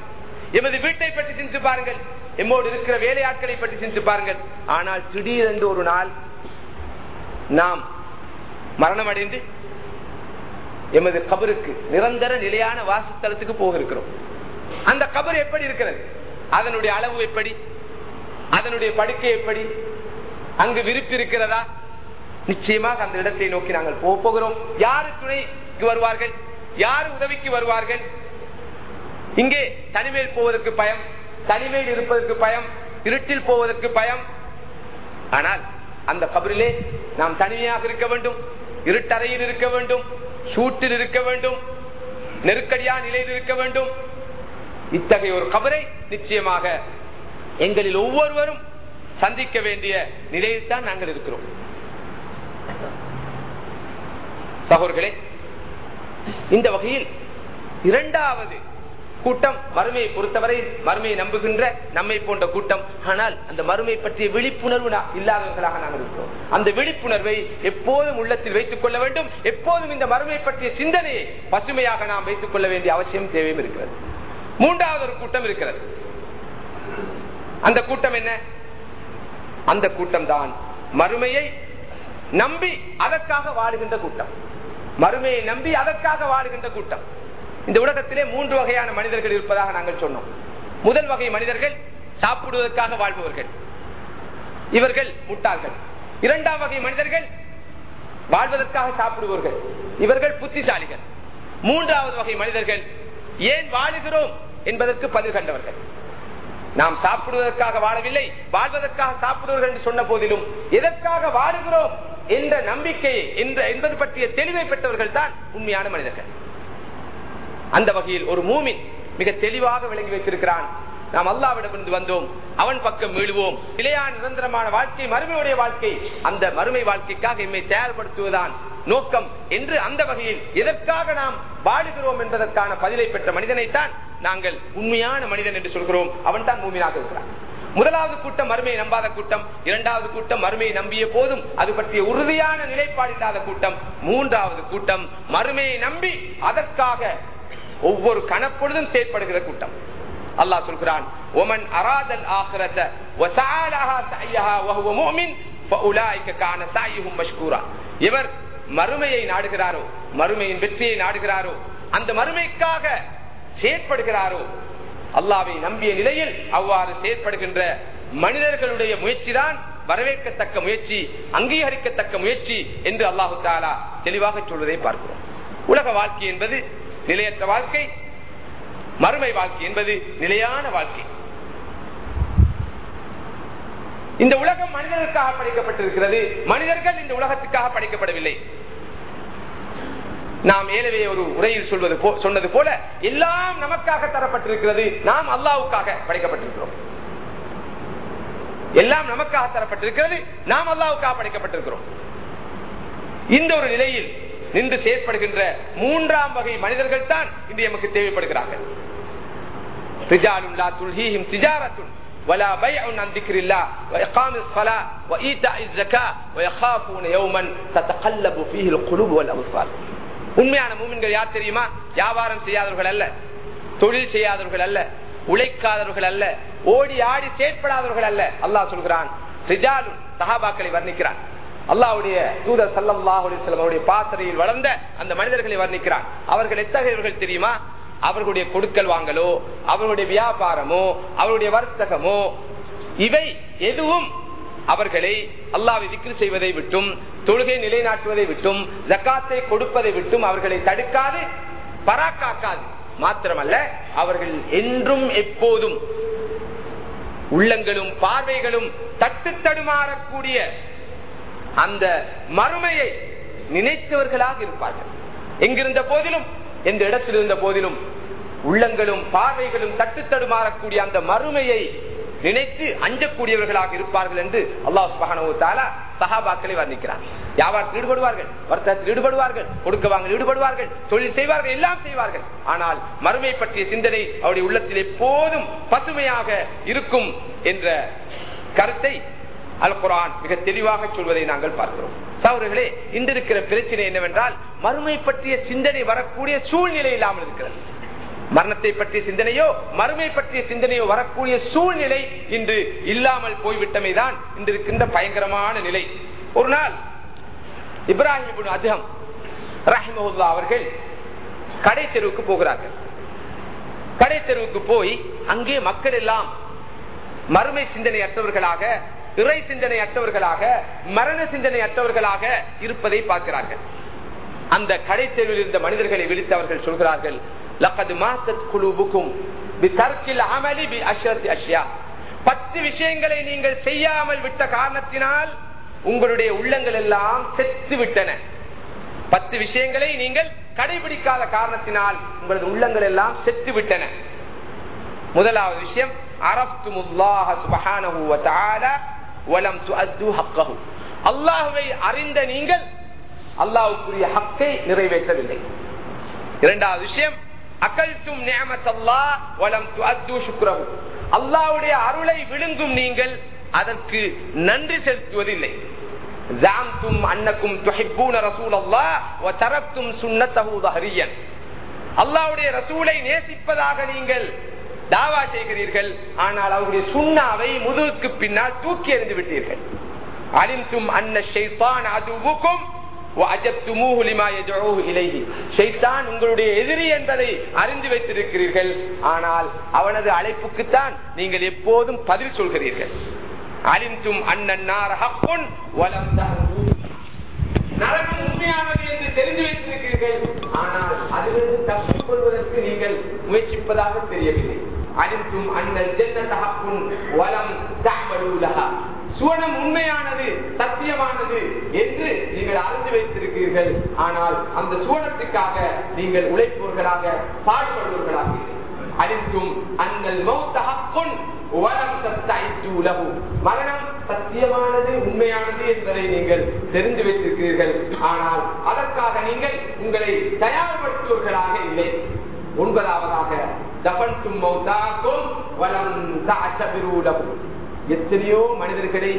Speaker 1: எமது வீட்டை பற்றி சிந்தித்து பாருங்கள். எம்மோடு இருக்கிற வேலையாட்களை பற்றி சிந்தித்து பாருங்கள். ஆனால் திடீரென்று ஒரு நாள் நாம் மரணம் அடைந்து எமது கபருக்கு நிரந்தர நிலையான வாசஸ்தலத்துக்கு போக இருக்கிறோம் அந்த கபர் எப்படி இருக்கிறது? அதனுடைய அளவு எப்படி? அதனுடைய படுக்கை எப்படி? அங்கு விருப்பிருக்கிறதா நிச்சயமாக அந்த இடத்தை நோக்கி நாங்கள் போக போகிறோம். யாரு துணைக்கு வருவார்கள்? யாரு உதவிக்கு வருவார்கள்? இங்கே தனிமையில் போவதற்கு பயம் தனிமையில் இருப்பதற்கு பயம் இருட்டில் போவதற்கு பயம். ஆனால் அந்த கபரிலே நாம் தனிமையாக இருக்க வேண்டும். இருட்டறையில் இருக்க வேண்டும். சூட்டில் இருக்க வேண்டும். நெருக்கடியா நிலையில் இருக்க வேண்டும். இத்தகைய ஒரு கபரை நிச்சயமாக எங்களில் ஒவ்வொருவரும் சந்திக்க வேண்டிய நிலையில் தான் நாங்கள் இருக்கிறோம். சகோர்களே இந்த வகையில் இரண்டாவது கூட்டம் மறுமையை பொறுத்தவரை மறுமையை நம்புகின்ற நம்மை போன்ற கூட்டம். ஆனால் அந்த மறுமை பற்றிய விழிப்புணர்வு இல்லாதவர்களாக நாம் இருக்கிறோம். அந்த விழிப்புணர்வை எப்போதும் உள்ளத்தில் வைத்துக் கொள்ள வேண்டும். எப்போதும் இந்த மறுமை பற்றிய சிந்தனையை பசுமையாக நாம் வைத்துக் கொள்ள வேண்டிய அவசியம் தேவையும் இருக்கிறது. மூன்றாவது ஒரு கூட்டம் இருக்கிறது. அந்த கூட்டம் என்ன? அந்த கூட்டம் தான் மறுமையை நம்பி அதற்காக வாழுகின்ற கூட்டம். மறுமையை நம்பி அதற்காக வாழுகின்ற கூட்டம். இந்த உலகத்திலே மூன்று வகையான மனிதர்கள் இருப்பதாக நாங்கள் சொன்னோம். முதல் வகை மனிதர்கள் சாப்பிடுவதற்காக வாழ்பவர்கள். இவர்கள் முட்டாள்கள். இரண்டாம் வகை மனிதர்கள் வாழ்வதற்காக சாப்பிடுவார்கள் இவர்கள் புத்திசாலிகள். மூன்றாவது வகை மனிதர்கள் ஏன் வாழுகிறோம் என்பதற்கு பதில் கண்டவர்கள். நாம் சாப்பிடுவதற்காக வாழவில்லை வாழ்வதற்காக சாப்பிடுவர்கள் என்று சொன்ன போதிலும் எதற்காக வாழுகிறோம் என்ற நம்பிக்கையை என்பது பற்றிய தெளிவை பெற்றவர்கள் தான் உண்மையான மனிதர்கள். அந்த வகையில் ஒரு மூமின் மிக தெளிவாக விளங்கி வைத்திருக்கிறான். நாம் அல்லாவிடமிருந்து வந்தோம் அவன் பக்கம் மீழுவோம் நிலையான நிரந்தரமான வாழ்க்கை மறுமையுடைய வாழ்க்கை அந்த மறுமை வாழ்க்கைக்காக எம்மை தயார்படுத்துவதுதான் நோக்கம் என்று அந்த வகையில் எதற்காக நாம் வாழுகிறோம் என்பதற்கான பதிலை பெற்ற மனிதனைத்தான் நாங்கள் உண்மையான மனிதன் என்று சொல்கிறோம். அவன் தான் மூமினாக இருக்கிறான். முதலாவது கூட்டம் மறுமையை நம்பாத கூட்டம் இரண்டாவது கூட்டம் மறுமையை நம்பிய போதும் அது பற்றிய உறுதியான நிலைப்பாடு இல்லாத கூட்டம். மூன்றாவது கூட்டம் மறுமையை நம்பி அதற்காக ஒவ்வொரு கணப்பொழுதும் செயற்படுகிற கூட்டம். அல்லாஹ் சொல்கிறான் ஒமன் அராதல் ஆகிரத இவர் மறுமையை நாடுகிறாரோ மறுமையின் வெற்றியை நாடுகிறாரோ அந்த மறுமைக்காக செயற்படுகிறாரோ அல்லாவை நம்பிய நிலையில் அவ்வாறு செயற்படுகின்ற மனிதர்களுடைய முயற்சிதான் வரவேற்கத்தக்க முயற்சி அங்கீகரிக்கத்தக்க முயற்சி என்று அல்லாஹு தாலா தெளிவாக சொல்வதை பார்க்கிறோம். உலக வாழ்க்கை என்பது நிலையற்ற வாழ்க்கை மறுமை வாழ்க்கை என்பது நிலையான வாழ்க்கை. இந்த உலகம் மனிதர்களுக்காக படைக்கப்பட்டிருக்கிறது மனிதர்கள் இந்த உலகத்துக்காக படைக்கப்படவில்லை. நாம் ஏலவே ஒரு உரையில் சொல்வது சொன்னது போல எல்லாம் நமக்காக தரப்பட்டிருக்கிறது நாம் அல்லாவுக்காக படைக்கப்பட்டிருக்கிறோம் எல்லாம் நமக்காக தரப்பட்டிருக்கிறது நாம் அல்லாவுக்காக படைக்கப்பட்டிருக்கிறோம் இந்த ஒரு நிலையில் நின்று செயற்படுகின்ற மூன்றாம் வகை மனிதர்கள் தான் இன்று எமக்கு தேவைப்படுகிறார்கள் ولا بيع عن ذكر الله وإقام الصلاة وإيتاء الزكاة ويخافون يوما تتقلب فيه القلوب والأبصار உண்மையான மூமின்கள் யார் தெரியுமா? வியாபாரம் செய்யாதவர்கள் அல்ல. தொழில் செய்யாதவர்கள் அல்ல. உழைக்காதவர்கள் அல்ல. ஓடி ஆடி செயற்படாதவர்கள் அல்ல. அல்லாஹ் சொல்கிறான் ரிஜாலுன் சஹாபாக்களை வர்ணிக்கிறான். அல்லாவுடைய தூதர் சல்லாஹுடைய பாசறையில் வளர்ந்த அந்த மனிதர்களை வர்ணிக்கிறான். அவர்கள் எத்தகையவர்கள் தெரியுமா? அவர்களுடைய கொடுக்கல் வாங்கலோ அவர்களுடைய வியாபாரமோ அவருடைய வர்த்தகமோ இவை எதுவும் அவர்களை அல்லாவை விக்ரி செய்வதை விட்டும் தொழுகை நிலைநாட்டுவதை விட்டும் ஜக்காத்தை கொடுப்பதை விட்டும் அவர்களை தடுக்காது பராக்காக்காது. மாத்திரமல்ல அவர்கள் என்றும் எப்போதும் உள்ளங்களும் பார்வைகளும் தட்டு தடுமாறக்கூடிய அந்த மறுமையை நினைத்தவர்களாக இருப்பார்கள். எங்கிருந்த போதிலும் எந்த இடத்தில் இருந்த போதிலும் உள்ளங்களும் பார்வைகளும் தட்டு தடுமாறக்கூடிய அந்த மறுமையை நினைத்து அஞ்சக்கூடியவர்களாக இருப்பார்கள் என்று அல்லாஹ் சுபஹானா சஹாபாக்களை வர்ணிக்கிறார். வியாபாரத்தில் ஈடுபடுவார்கள் வர்த்தகத்தில் ஈடுபடுவார்கள் கொடுக்க வாங்க ஈடுபடுவார்கள் தொழில் செய்வார்கள் எல்லாம் செய்வார்கள். ஆனால் மறுமை பற்றிய சிந்தனை அவருடைய உள்ளத்தில் எப்போதும் பசுமையாக இருக்கும் என்ற கருத்தை அல் குரான் மிக தெளிவாக சொல்வதை நாங்கள் பார்க்கிறோம். சவர்களே இன்று இருக்கிற பிரச்சனை என்னவென்றால் மறுமை பற்றிய சிந்தனை வரக்கூடிய சூழ்நிலை இல்லாமல் இருக்கிறது. மரணத்தை பற்றிய சிந்தனையோ மறுமை பற்றிய சிந்தனையோ வரக்கூடிய சூழ்நிலை இன்று இல்லாமல் போய்விட்டமைதான் இன்று இருக்கின்ற பயங்கரமான நிலை. ஒரு நாள் இப்ராஹிம் அதிகம் ரஹிமஹுல்லா அவர்கள் கடை தெருவுக்கு போகிறார்கள். கடை தெருவுக்கு போய் அங்கே மக்கள் எல்லாம் மறுமை சிந்தனை அற்றவர்களாக இறை சிந்தனை அற்றவர்களாக மரண சிந்தனை அற்றவர்களாக இருப்பதை பார்க்கிறார்கள். அந்த கடை தெருவில் இருந்த மனிதர்களை விழித்து அவர்கள் சொல்கிறார்கள் பத்து விஷயங்களை நீங்கள் செய்யாமல் விட்ட காரணத்தினால் உங்களுடைய உள்ளங்கள் எல்லாம் செத்து விட்டன. பத்து விஷயங்களை நீங்கள் கடைபிடிக்காத காரணத்தினால் உங்களது உள்ளங்கள் எல்லாம் செத்து விட்டன. முதலாவது விஷயம் அல்லாஹுவை அறிந்த நீங்கள் அல்லாஹுக்குரிய ஹக்கை நிறைவேற்றவில்லை. இரண்டாவது விஷயம் அகல்தும் அல்லாவுடைய அருளை விழுங்கும் நீங்கள் அதற்கு நன்றி செலுத்துவதில்லை. அல்லாவுடைய ரசூலை நேசிப்பதாக நீங்கள் தாவா செய்கிறீர்கள் ஆனால் அவருடைய சுண்ணாவை முதுகுக்கு பின்னால் தூக்கி எறிந்து விட்டீர்கள். அலிந்தும் அன்ன ஷைத்தான் அதுவுக்கும் உங்களுடைய எதிரி என்பதை அறிந்து வைத்திருக்கிறீர்கள். ஆனால் அவனது அழைப்புக்குத்தான் நீங்கள் எப்போதும் பதில் சொல்கிறீர்கள். அறிந்தும் அண்ணன் நரகம் உண்மையானது என்று தெரிந்து வைத்திருக்கிறீர்கள். ஆனால் அதிலிருந்து தப்பிக் கொள்வதற்கு நீங்கள் முயற்சிப்பதாக தெரியவில்லை. அறிந்தும் அண்ணன் ஜென்னத்தகப்புன் வலம் தாமலூலகா சுவனம் உண்மையானது சத்தியமானது என்று நீங்கள் அறிந்து வைத்திருக்கிறீர்கள். ஆனால் அந்த சுவனத்துக்காக நீங்கள் உழைப்பவர்களாக பாடுபடுவர்களாக அறிந்தும் அந்த மௌத்தகப்புன் மரணம் சத்தியமானது உண்மையானது என்பதை நீங்கள் தெரிந்து வைத்திருக்கிறீர்கள். ஆனால் அதற்காக நீங்கள் உங்களை தயார்படுத்துவர்களாக இல்லை. ஒன்பதாவதாக தபன்தும் மௌத்தாக்கும் வளம் தாச்சபிரூலகும் எத்தனையோ மனிதர்களை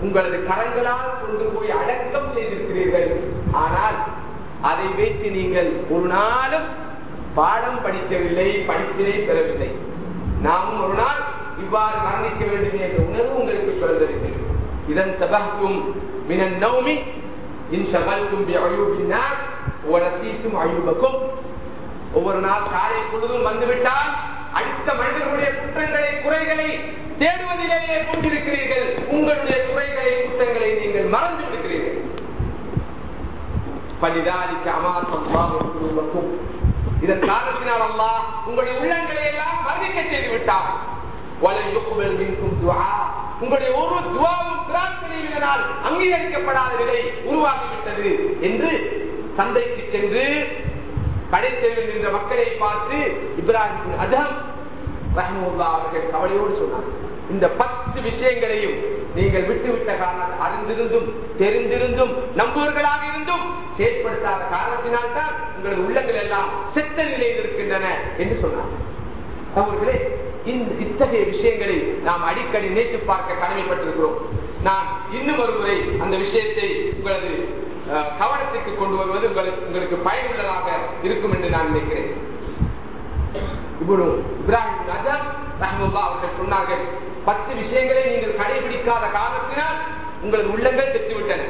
Speaker 1: உங்களது கரங்களால் கொண்டு போய் அடக்கம் செய்திருக்கிறீர்கள். ஆனால் அதை வைத்து நீங்கள் ஒரு நாளும் பாடம் படிக்கவில்லை படிப்பினை பெறவில்லை. நாமும் ஒரு நாள் இவ்வாறு மரணிக்க வேண்டும் என்ற உணர்வு உங்களுக்கு பிறந்திருக்கிறது இதன் சபகும் மினன் நௌமி இன் சகல்கும் ஒனசீக்கும் அயுபக்கும். ஒவ்வொரு நாள் காலை பொழுதும் வந்துவிட்டால் அடுத்த மனிதர்களுடைய குற்றங்களை குறைகளை தேடுவதிலேயே கொண்டிருக்கிறீர்கள் உங்களுடைய குறைகளை குற்றங்களை நீங்கள் மறந்து விடுகிறீர்கள். பலிதாரிக்கு அமாசம் இதன் காரணத்தினால் அல்லா உங்களுடைய உள்ளங்களை எல்லாம் மரணிக்க செய்து விட்டார் உங்களுடைய ஒரு துவாவும் பிரார்த்தனையினால் அங்கீகரிக்கப்படாத நிலை உருவாகிவிட்டது என்று சந்தைக்கு சென்று கடைத்தெருவில் நின்ற மக்களை பார்த்து இப்ராஹிம் அதம் ரஹமுல்லா அவர்கள் கவலையோடு சொன்னார். இந்த பத்து விஷயங்களையும் நீங்கள் விட்டுவிட்ட காரணம் அறிந்திருந்தும் தெரிந்திருந்தும் நம்புவர்களாக இருந்தும் செயற்படுத்தாத காரணத்தினால்தான் உங்களது உள்ளங்கள் எல்லாம் செத்த நிலையில் இருக்கின்றன என்று சொன்னார். அவர்களே இந்த இத்தகைய விஷயங்களை நாம் அடிக்கடி நினைத்து பார்க்க கடமைப்பட்டிருக்கிறோம். நான் இன்னும் ஒருமுறை அந்த விஷயத்தை உங்களது கவனத்துக்கு கொண்டு வருவது உங்களுக்கு உங்களுக்கு பயனுள்ளதாக இருக்கும் என்று நான் நினைக்கிறேன். இப்ராஹிம் நஜம் ரஹமுல்லா அவர்கள் சொன்னார்கள் பத்து விஷயங்களை நீங்கள் கடைபிடிக்காத காரணத்தினால் உங்களது உள்ளங்கள் செத்துவிட்டன.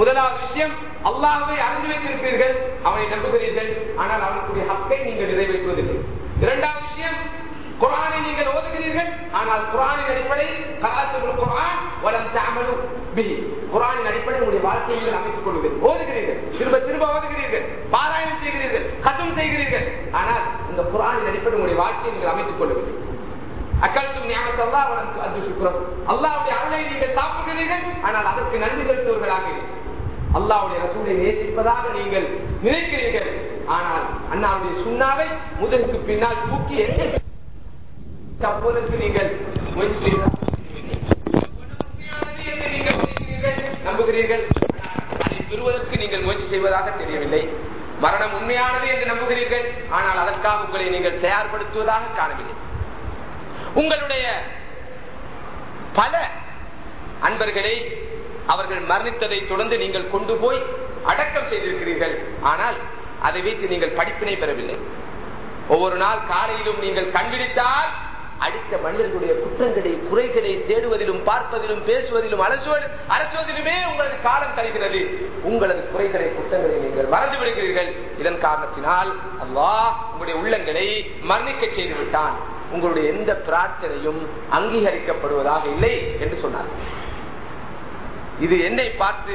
Speaker 1: முதலாவது விஷயம் அல்லாஹ்வை அறிந்து வைத்திருப்பீர்கள் அவனை நம்புகிறீர்கள் ஆனால் அவனுக்குரிய ஹக்கை நீங்கள் நிறைவேற்றுவதில்லை. இரண்டாவது விஷயம் குரானை நீங்கள் ஓதுகிறீர்கள். ஆனால் குரானின் அடிப்படை கலாச்சார குரான் வளம் தாமலும் குரானின் அடிப்படை உங்களுடைய வாழ்க்கையை நீங்கள் அமைத்துக் கொள்வீர்கள் ஓதுகிறீர்கள். திரும்ப திரும்ப ஓதுகிறீர்கள். பாராயணம் செய்கிறீர்கள். கதம் செய்கிறீர்கள். ஆனால் இந்த குரானின் அடிப்படை உங்களுடைய வாழ்க்கையை நீங்கள் அமைத்துக் கொள்வீர்கள் அக்கல்டும் ஞாபகத்தை அவனுக்கு வளர்ந்து அது சுக்ரம் அல்லாவுடைய அருளை நீங்கள் சாப்பிடுகிறீர்கள். ஆனால் அதற்கு நன்றி செலுத்துவர்களாக அல்லாவுடைய ரசூலை நேசிப்பதாக நீங்கள் நினைக்கிறீர்கள். ஆனால் அண்ணாவுடைய சுண்ணாவை முதலுக்கு பின்னால் தூக்கி எங்கே தப்பதற்கு நீங்கள் முயற்சி நம்புகிறீர்கள். அதை பெறுவதற்கு நீங்கள் முயற்சி செய்வதாக தெரியவில்லை. மரணம் உண்மையானது என்று நம்புகிறீர்கள். ஆனால் அதற்காக உங்களை நீங்கள் தயார்படுத்துவதாக காணவில்லை. உங்களுடைய பல அன்பர்களை அவர்கள் மரணித்ததை தொடர்ந்து நீங்கள் கொண்டு போய் அடக்கம் செய்திருக்கிறீர்கள். ஆனால் அதை வைத்து நீங்கள் படிப்பினை பெறவில்லை. ஒவ்வொரு நாள் காலையிலும் நீங்கள் கண்விழித்தால் அடித்த மனிதர்களுடைய குற்றங்களை குறைகளை தேடுவதிலும் பார்ப்பதிலும் பேசுவதிலும் அரசுவதிலுமே உங்களது காலம் கழிகிறது உங்களது குறைகளை குற்றங்களை நீங்கள் மறந்து விடுகிறீர்கள். இதன் காரணத்தினால் அல்லா உங்களுடைய உள்ளங்களை மரணிக்க செய்து விட்டான் உங்களுடைய எந்த பிரார்த்தனையும் அங்கீகரிக்கப்படுவதாக இல்லை என்று சொன்னார். இது என்னை பார்த்து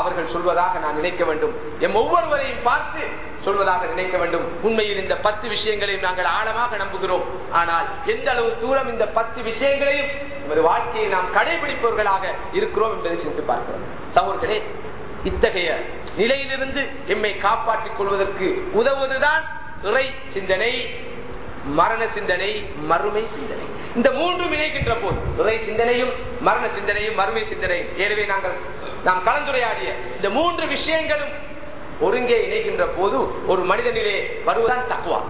Speaker 1: அவர்கள் சொல்வதாக நான் நினைக்க வேண்டும். எம் ஒவ்வொருவரையும் பார்த்து சொல்வதாக நினைக்க வேண்டும். உண்மையில் இந்த பத்து விஷயங்களையும் நாங்கள் ஆழமாக நம்புகிறோம். ஆனால் எந்த அளவு தூரம் இந்த பத்து விஷயங்களையும் நமது வாழ்க்கையை நாம் கடைபிடிப்பவர்களாக இருக்கிறோம் என்பதை சிந்தித்து பார்க்கிறோம். சகோதரே இத்தகைய நிலையிலிருந்து எம்மை காப்பாற்றிக் கொள்வதற்கு உதவுவதுதான் இறை சிந்தனை மரண சிந்தனை மறுமை சிந்தனை. இந்த மூன்றும் இணைக்கின்ற போது இறை சிந்தனையும் மரண சிந்தனையும் மறுமை சிந்தனை ஏற்கனவே நாங்கள் நாம் கலந்துரையாடிய இந்த மூன்று விஷயங்களும் ஒருங்கே இணைகின்ற போது ஒரு மனிதனிலே வருவதுதான் தக்குவா.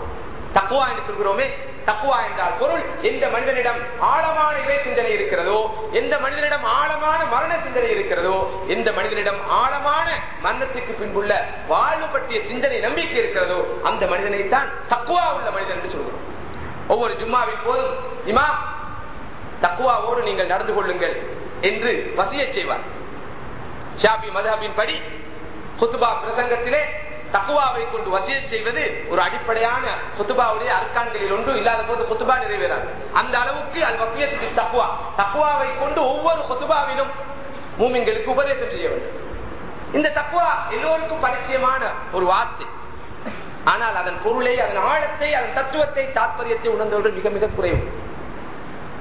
Speaker 1: தக்குவா என்று சொல்கிறோமே தக்குவா என்றால் பொருள். எந்த மனிதனிடம் ஆழமான இவை சிந்தனை இருக்கிறதோ எந்த மனிதனிடம் ஆழமான மரண சிந்தனை இருக்கிறதோ எந்த மனிதனிடம் ஆழமான மரணத்துக்கு பின்புள்ள வாழ்வு பற்றிய சிந்தனை நம்பிக்கை இருக்கிறதோ அந்த மனிதனைத்தான் தக்குவா உள்ள மனிதன் என்று சொல்கிறோம். ஒவ்வொரு ஜும்மாவின் போதும். இமா தக்குவாவோடு நீங்கள் நடந்து கொள்ளுங்கள் என்று வசிய செய்வார். ஷாபி மதபின் படி குத்துபா பிரசங்கத்திலே தக்குவாவை கொண்டு வசிய செய்வது ஒரு அடிப்படையான குத்துபாவுடைய அர்க்கான்களில் ஒன்று. இல்லாத போது குத்துபா நிறைவேறாது. அந்த அளவுக்கு அது வசியத்துக்கு தக்குவா தக்குவாவை கொண்டு ஒவ்வொரு குத்துபாவிலும் மூமிங்களுக்கு உபதேசம் செய்ய வேண்டும். இந்த தக்குவா எல்லோருக்கும் பரிச்சயமான ஒரு வார்த்தை. ஆனால் அதன் பொருளை அதன் ஆழத்தை அதன் தத்துவத்தை தாற்பயத்தை உணர்ந்தவர்கள் மிக மிக குறைவு.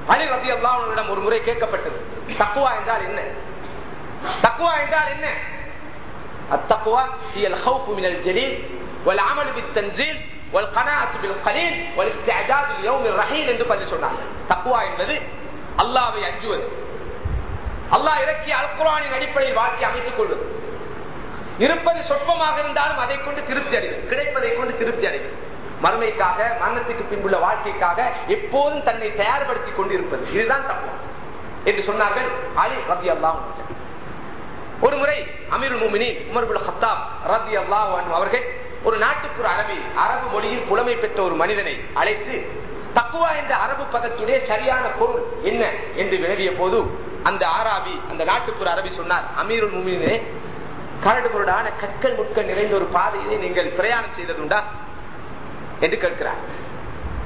Speaker 1: அலி ரத்தி அல்லாவிடம் ஒரு முறை கேட்கப்பட்டது. தக்குவா என்றால் என்ன? தக்குவா என்றால் என்ன التقوى هي الخوف من الجليل والعمل بالتنزيل والقناعة بالقليل والاستعداد ليوم الرحيل என்று பதில் சொன்னாங்க தக்குவா என்பது அல்லாவை அஞ்சுவது அல்லாஹ் இறக்கிய அல் குரானின் அடிப்படையில் வாழ்க்கை அமைத்துக் கொள்வது இருப்பது சொற்பமாக இருந்தாலும் அதை கொண்டு திருப்தி அடைவது கிடைப்பதை கொண்டு திருப்தி அடைவது மறுமைக்காக மரணத்துக்கு பின்புள்ள வாழ்க்கைக்காக எப்போதும் தன்னை தயார்படுத்திக் கொண்டிருப்பது இதுதான் தப்பு என்று சொன்னார்கள் அலி ரத்தி அல்லாஹ் ஒரு முறை அமீர் மூமினி உமர்புல் ஹத்தாப் அல்லாஹ் அவர்கள் ஒரு நாட்டுப்புற அரபி அரபு மொழியில் புலமை பெற்ற ஒரு மனிதனை அழைத்து தக்குவா என்ற அரபு பதத்துடைய சரியான பொருள் என்ன என்று வினவிய போது அந்த ஆராபி அந்த நாட்டுப்புற அரபி சொன்னார் அமீருல் முமினே கரடு கற்கள் முட்கள் நிறைந்த ஒரு பாதையிலே நீங்கள் பிரயாணம் செய்ததுண்டா? என்று கேட்கிறார்.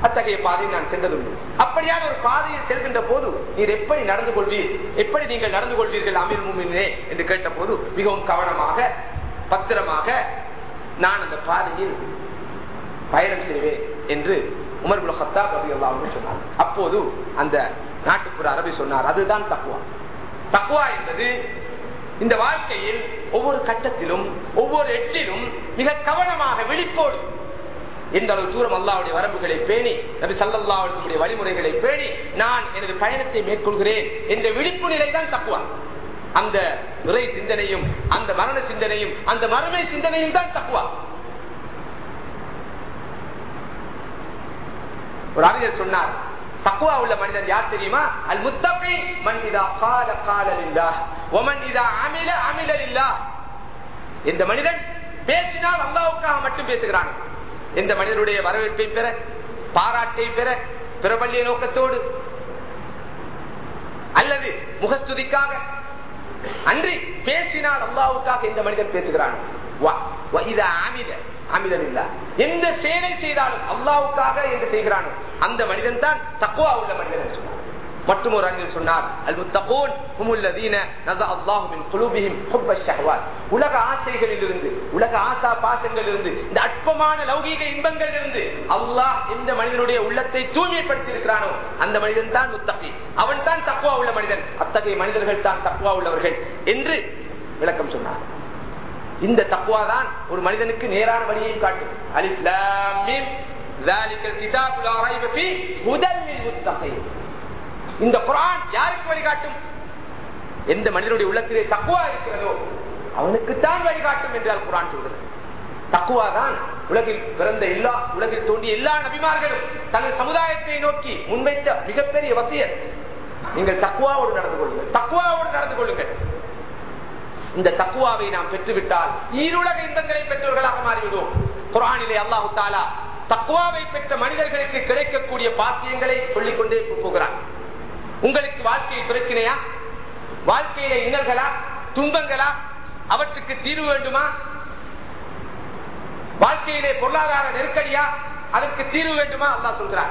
Speaker 1: அத்தகைய பாதையை நான் சென்றதுண்டு. அப்படியான ஒரு பாதையில் செல்கின்ற போது நீர் எப்படி நடந்து கொள்வீர்? எப்படி நீங்கள் நடந்து கொள்வீர்கள் அமீர் மூமினே என்று கேட்ட போது மிகவும் கவனமாக பத்திரமாக நான் அந்த பாதையில் பயணம் செய்வேன் என்று உமர் குலகத்தா ரவி அல்லாவும் சொன்னார். அப்போது அந்த நாட்டுப்புற அரபி சொன்னார் அதுதான் தக்குவா தக்குவா என்பது இந்த வாழ்க்கையில் ஒவ்வொரு கட்டத்திலும் ஒவ்வொரு எட்டிலும் மிக கவனமாக விழிப்போடு எந்த அளவு தூரம் அல்லாவுடைய வரம்புகளை பேணி நபி சல்லாவுடைய வழிமுறைகளை பேணி நான் எனது பயணத்தை மேற்கொள்கிறேன் என்ற விழிப்பு நிலை தான் தக்குவா அந்த விரை சிந்தனையும் அந்த மரண சிந்தனையும் அந்த மறுமை சிந்தனையும் தான் தக்குவா ஒரு அறிஞர் சொன்னார் தக்குவா உள்ள மனிதன் யார் தெரியுமா? அல் முத்தபி மன் இதா கால காலலில்லா ஒமன் இதா அமில அமில இந்த மனிதன் பேசினால் அல்லாவுக்காக மட்டும் பேசுகிறான். எந்த மனிதனுடைய வரவேற்பை பெற பாராட்டை பெற பிரபல்ய நோக்கத்தோடு அல்லது முகஸ்துதிக்காக அன்றி பேசினால் அல்லாவுக்காக இந்த மனிதன் பேசுகிறான். எந்த செயலை செய்தாலும் அல்லாவுக்காக என்று செய்கிறானோ அந்த மனிதன் தான் தக்குவா உள்ள மனிதன் சொன்னார் மற்றும் ஒரு அறிஞர் சொன்னார் அல்முத்தகோன் ஹுமுல்லதீன நஸா அல்லாஹு மின் குலூபிஹிம் ஹுப்ப ஷஹவாத் உலக ஆசைகளில் இருந்து உலக ஆசா பாசங்களில் இருந்து இந்த அற்பமான லௌகீக இன்பங்களில் இருந்து அல்லாஹ் எந்த மனிதனுடைய உள்ளத்தை தூய்மைப்படுத்தி இருக்கிறானோ அந்த மனிதன் தான் முத்தகி அவன் தான் தக்குவா உள்ள மனிதன் அத்தகைய மனிதர்கள் தான் தக்குவா உள்ளவர்கள் என்று விளக்கம் சொன்னார் இந்த தக்குவா தான் ஒரு மனிதனுக்கு நேரான வழியையும் காட்டும் அலிஃப் லாம் மீம் ذلك الكتاب لا ريب فيه هدى للمتقين இந்த குரான் யாருக்கு வழிகாட்டும்? எந்த மனிதனுடைய உள்ளத்திலே தக்குவா இருக்கிறதோ அவனுக்குத்தான் வழிகாட்டும் என்றால் குரான் சொல்கிறது. தக்குவா தான் உலகில் பிறந்த எல்லா உலகில் தோண்டிய எல்லா நபிமார்களும் தங்கள் சமுதாயத்தை நோக்கி முன்வைத்த மிகப்பெரிய வசியத் நீங்கள் தக்குவாவோடு நடந்து கொள்ளுங்கள். தக்குவாவோடு நடந்து கொள்ளுங்கள். இந்த தக்குவாவை நாம் பெற்றுவிட்டால் ஈருலக இன்பங்களை பெற்றவர்களாக மாறிவிடுவோம். குரானிலே அல்லாஹு தாலா தக்குவாவை பெற்ற மனிதர்களுக்கு கிடைக்கக்கூடிய பாத்தியங்களை சொல்லிக்கொண்டே போகிறான். உங்களுக்கு வாழ்க்கை பிரச்சனையா? வாழ்க்கையில இன்னல்களா? துன்பங்களா? அவற்றுக்கு தீர்வு வேண்டுமா? வாழ்க்கையிலே பொருளாதார நெருக்கடியா? அதற்கு தீர்வு வேண்டுமா? அல்லா சொல்கிறார்